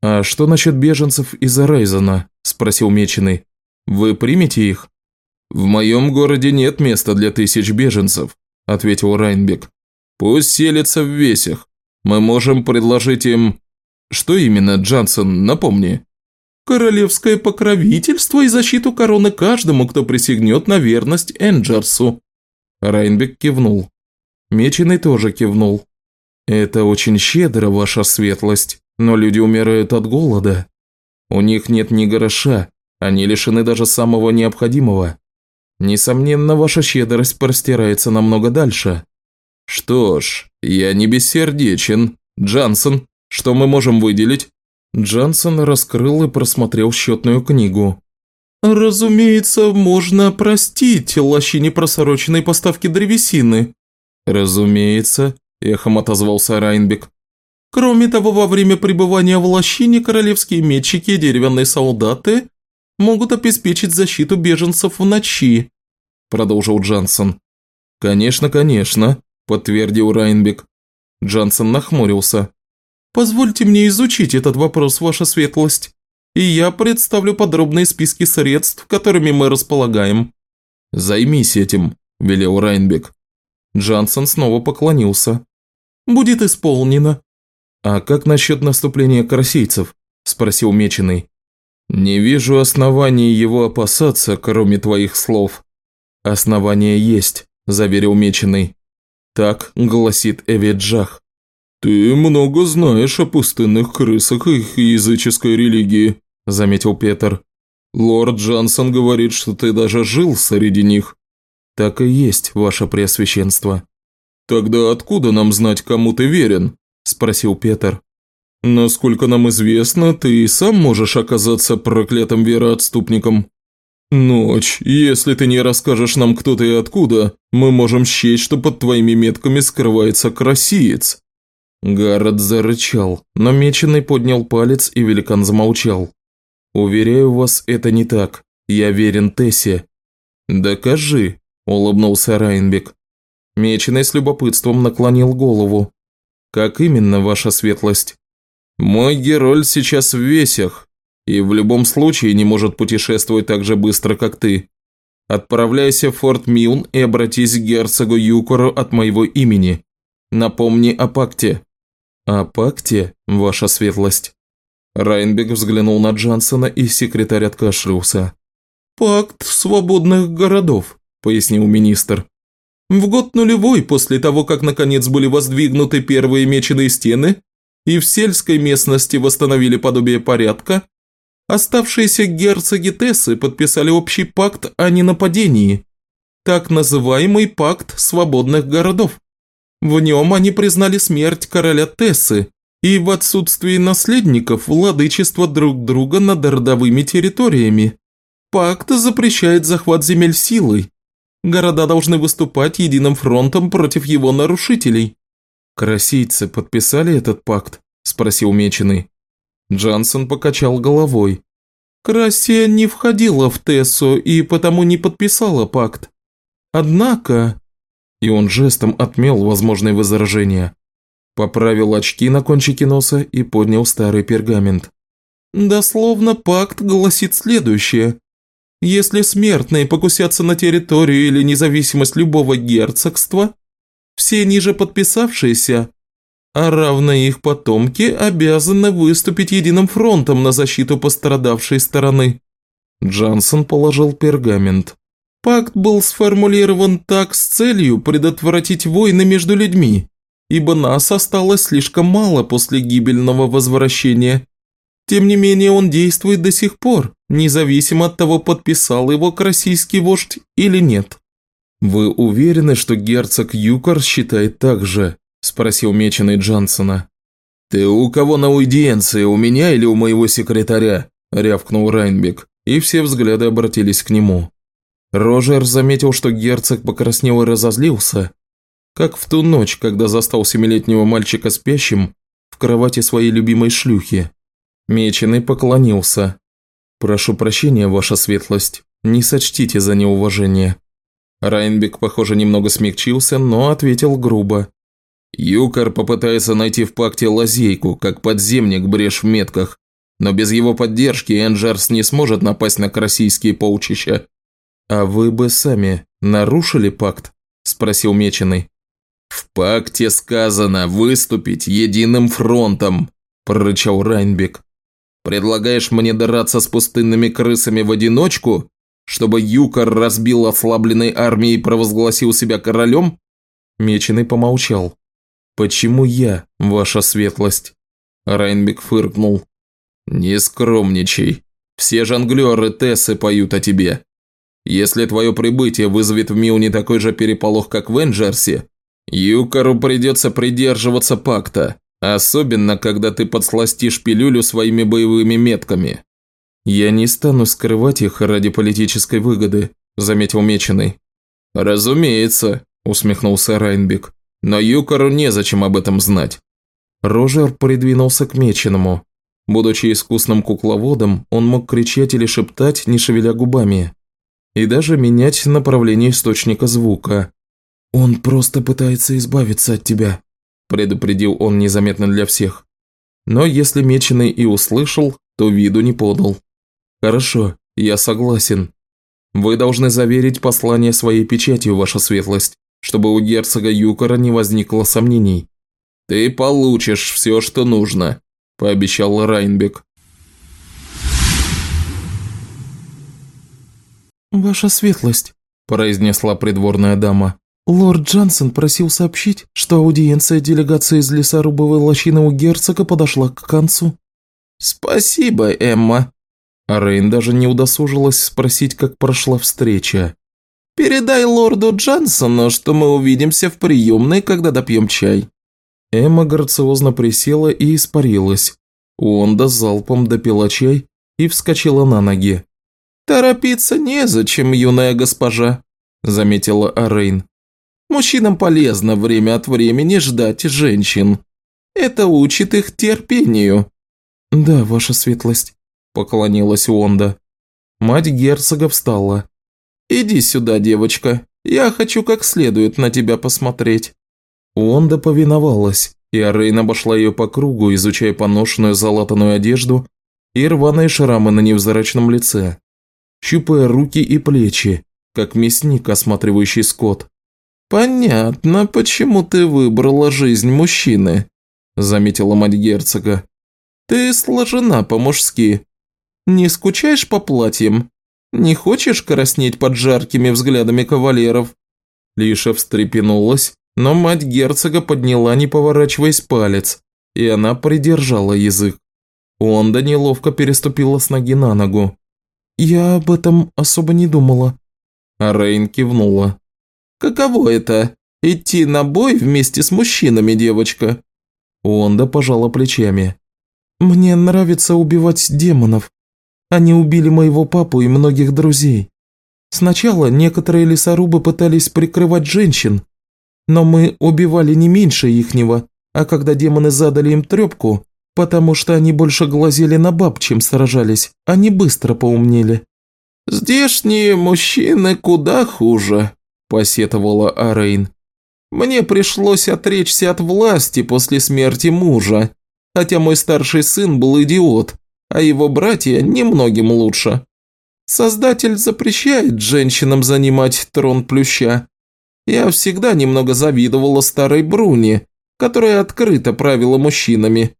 «А что насчет беженцев из Арайзена?» – спросил Меченый. «Вы примете их?» «В моем городе нет места для тысяч беженцев», – ответил Райнбек. «Пусть селятся в весях. Мы можем предложить им...» «Что именно, Джансон, напомни?» «Королевское покровительство и защиту короны каждому, кто присягнет на верность Энджерсу». Райнбек кивнул. Меченый тоже кивнул. «Это очень щедро, ваша светлость, но люди умирают от голода. У них нет ни гроша, они лишены даже самого необходимого. Несомненно, ваша щедрость простирается намного дальше. Что ж, я не бессердечен. Джансон, что мы можем выделить? Джансон раскрыл и просмотрел счетную книгу. «Разумеется, можно простить лощине просроченной поставки древесины». «Разумеется», – эхом отозвался Райнбек. «Кроме того, во время пребывания в лощине королевские метчики и деревянные солдаты могут обеспечить защиту беженцев в ночи», – продолжил Джансон. «Конечно, конечно», – подтвердил Райнбек. Джансон нахмурился. «Позвольте мне изучить этот вопрос, ваша светлость, и я представлю подробные списки средств, которыми мы располагаем». «Займись этим», – велел Райнбек. Джансон снова поклонился. «Будет исполнено». «А как насчет наступления корсийцев?» – спросил Меченый. «Не вижу оснований его опасаться, кроме твоих слов». «Основания есть», – заверил Меченый. Так гласит Эвиджах. «Ты много знаешь о пустынных крысах и их языческой религии», – заметил Петр. «Лорд Джансон говорит, что ты даже жил среди них». «Так и есть, ваше преосвященство». «Тогда откуда нам знать, кому ты верен?» – спросил Петр. «Насколько нам известно, ты и сам можешь оказаться проклятым вероотступником. Ночь, если ты не расскажешь нам, кто ты и откуда, мы можем счесть, что под твоими метками скрывается красиец». Гаррет зарычал, но Меченый поднял палец, и великан замолчал. «Уверяю вас, это не так. Я верен Тессе». «Докажи», – улыбнулся Райнбек. Меченый с любопытством наклонил голову. «Как именно, ваша светлость?» Мой Герольд сейчас в весях, и в любом случае не может путешествовать так же быстро, как ты. Отправляйся в Форт Милн и обратись к герцогу Юкору от моего имени. Напомни о пакте». «О пакте, ваша светлость?» Райнбек взглянул на Джансона, и секретарь откашлялся. «Пакт свободных городов», – пояснил министр. «В год нулевой, после того, как наконец были воздвигнуты первые меченые стены, и в сельской местности восстановили подобие порядка, оставшиеся герцоги Тессы подписали общий пакт о ненападении, так называемый пакт свободных городов. В нем они признали смерть короля Тессы и в отсутствии наследников владычество друг друга над родовыми территориями. Пакт запрещает захват земель силой. Города должны выступать единым фронтом против его нарушителей. «Карасийцы подписали этот пакт?» – спросил Меченый. Джансон покачал головой. «Красия не входила в Тессу и потому не подписала пакт. Однако...» И он жестом отмел возможные возражения. Поправил очки на кончике носа и поднял старый пергамент. «Дословно пакт гласит следующее. Если смертные покусятся на территорию или независимость любого герцогства, все ниже подписавшиеся, а равно их потомки, обязаны выступить единым фронтом на защиту пострадавшей стороны. Джансон положил пергамент. Пакт был сформулирован так с целью предотвратить войны между людьми, ибо нас осталось слишком мало после гибельного возвращения. Тем не менее он действует до сих пор, независимо от того, подписал его российский вождь или нет. «Вы уверены, что герцог Юкар считает так же?» – спросил меченый Джансона. «Ты у кого на аудиенции, у меня или у моего секретаря?» – рявкнул Райнбек, и все взгляды обратились к нему. Рожер заметил, что герцог покраснел и разозлился, как в ту ночь, когда застал семилетнего мальчика спящим в кровати своей любимой шлюхи. Меченый поклонился. «Прошу прощения, ваша светлость, не сочтите за неуважение». Райнбек, похоже, немного смягчился, но ответил грубо. «Юкар попытается найти в пакте лазейку, как подземник брешь в метках, но без его поддержки Энджерс не сможет напасть на российские полчища. «А вы бы сами нарушили пакт?» – спросил Меченый. «В пакте сказано выступить единым фронтом», – прорычал Райнбек. «Предлагаешь мне драться с пустынными крысами в одиночку, чтобы Юкар разбил ослабленной армией и провозгласил себя королем?» Меченый помолчал. «Почему я, ваша светлость?» Райнбек фыркнул. «Не скромничай. Все жонглеры Тессы поют о тебе. Если твое прибытие вызовет в Миуне такой же переполох, как в Энджерсе, Юкару придется придерживаться пакта, особенно когда ты подсластишь пилюлю своими боевыми метками. Я не стану скрывать их ради политической выгоды, заметил Меченый. Разумеется, усмехнулся Райнбек, но Юкару незачем об этом знать. Рожер придвинулся к Меченому. Будучи искусным кукловодом, он мог кричать или шептать, не шевеля губами и даже менять направление источника звука. «Он просто пытается избавиться от тебя», – предупредил он незаметно для всех. Но если Меченый и услышал, то виду не подал. «Хорошо, я согласен. Вы должны заверить послание своей печатью, ваша светлость, чтобы у герцога Юкора не возникло сомнений». «Ты получишь все, что нужно», – пообещал Райнбек. «Ваша светлость», – произнесла придворная дама. «Лорд Джансон просил сообщить, что аудиенция делегации из лесорубовой лощины у герцога подошла к концу». «Спасибо, Эмма». А Рейн даже не удосужилась спросить, как прошла встреча. «Передай лорду Джансону, что мы увидимся в приемной, когда допьем чай». Эмма грациозно присела и испарилась. Уонда залпом допила чай и вскочила на ноги. «Торопиться незачем, юная госпожа», – заметила Арейн. «Мужчинам полезно время от времени ждать женщин. Это учит их терпению». «Да, ваша светлость», – поклонилась Уонда. Мать герцога встала. «Иди сюда, девочка. Я хочу как следует на тебя посмотреть». Уонда повиновалась, и Арейн обошла ее по кругу, изучая поношенную залатанную одежду и рваные шрамы на невзрачном лице щупая руки и плечи, как мясник, осматривающий скот. «Понятно, почему ты выбрала жизнь мужчины», – заметила мать герцога. «Ты сложена по-мужски. Не скучаешь по платьям? Не хочешь краснеть под жаркими взглядами кавалеров?» Лиша встрепенулась, но мать герцога подняла, не поворачиваясь палец, и она придержала язык. Онда неловко переступила с ноги на ногу. «Я об этом особо не думала». А Рейн кивнула. «Каково это? Идти на бой вместе с мужчинами, девочка?» Онда пожала плечами. «Мне нравится убивать демонов. Они убили моего папу и многих друзей. Сначала некоторые лесорубы пытались прикрывать женщин, но мы убивали не меньше ихнего, а когда демоны задали им трепку, потому что они больше глазели на баб, чем сражались. Они быстро поумнели». «Здешние мужчины куда хуже», – посетовала Арейн. «Мне пришлось отречься от власти после смерти мужа, хотя мой старший сын был идиот, а его братья немногим лучше». Создатель запрещает женщинам занимать трон плюща. Я всегда немного завидовала старой Бруни, которая открыто правила мужчинами.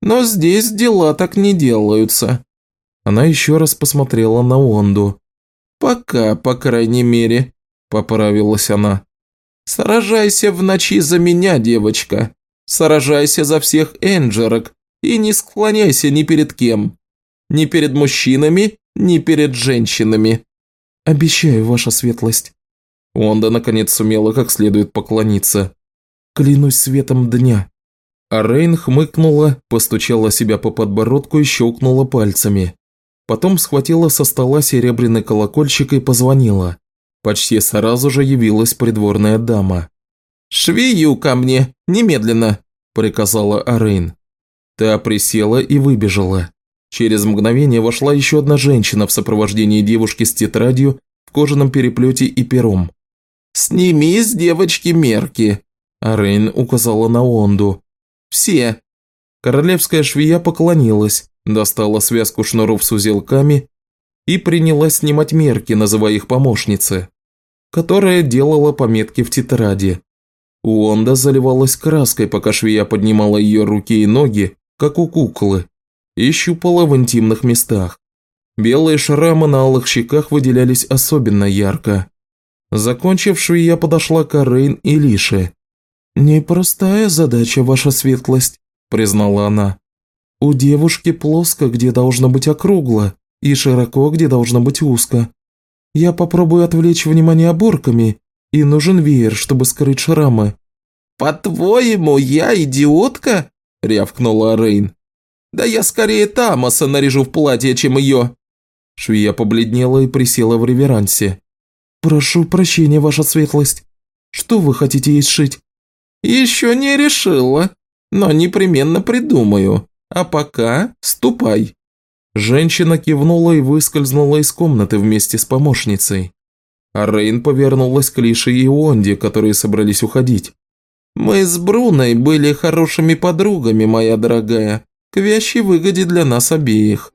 Но здесь дела так не делаются. Она еще раз посмотрела на Онду. «Пока, по крайней мере», – поправилась она. «Сражайся в ночи за меня, девочка. Сражайся за всех энджерок и не склоняйся ни перед кем. Ни перед мужчинами, ни перед женщинами». «Обещаю, ваша светлость». Онда наконец сумела как следует поклониться. «Клянусь светом дня». А Рейн хмыкнула, постучала себя по подбородку и щелкнула пальцами. Потом схватила со стола серебряный колокольчик и позвонила. Почти сразу же явилась придворная дама. «Швею ко мне, немедленно!» – приказала Арейн. Та присела и выбежала. Через мгновение вошла еще одна женщина в сопровождении девушки с тетрадью в кожаном переплете и пером. «Сними с девочки мерки!» Арейн указала на Онду. «Все!» Королевская швея поклонилась, достала связку шнуров с узелками и принялась снимать мерки, называя их помощницы, которая делала пометки в тетради. Уонда заливалась краской, пока швея поднимала ее руки и ноги, как у куклы, и щупала в интимных местах. Белые шрамы на алых щеках выделялись особенно ярко. Закончив швея подошла к Рейн и Лише. «Непростая задача, ваша светлость», – признала она. У девушки плоско, где должно быть округло, и широко, где должно быть узко. Я попробую отвлечь внимание оборками, и нужен веер, чтобы скрыть шрамы». «По-твоему, я идиотка?» – рявкнула Рейн. «Да я скорее Тамаса наряжу в платье, чем ее!» Швея побледнела и присела в реверансе. «Прошу прощения, ваша светлость. Что вы хотите ей сшить?» «Еще не решила, но непременно придумаю. А пока ступай». Женщина кивнула и выскользнула из комнаты вместе с помощницей. А Рейн повернулась к Лише и Онде, которые собрались уходить. «Мы с Бруной были хорошими подругами, моя дорогая, к вящей выгоде для нас обеих.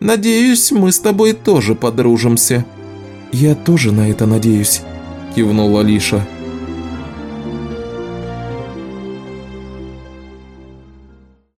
Надеюсь, мы с тобой тоже подружимся». «Я тоже на это надеюсь», – кивнула Лиша.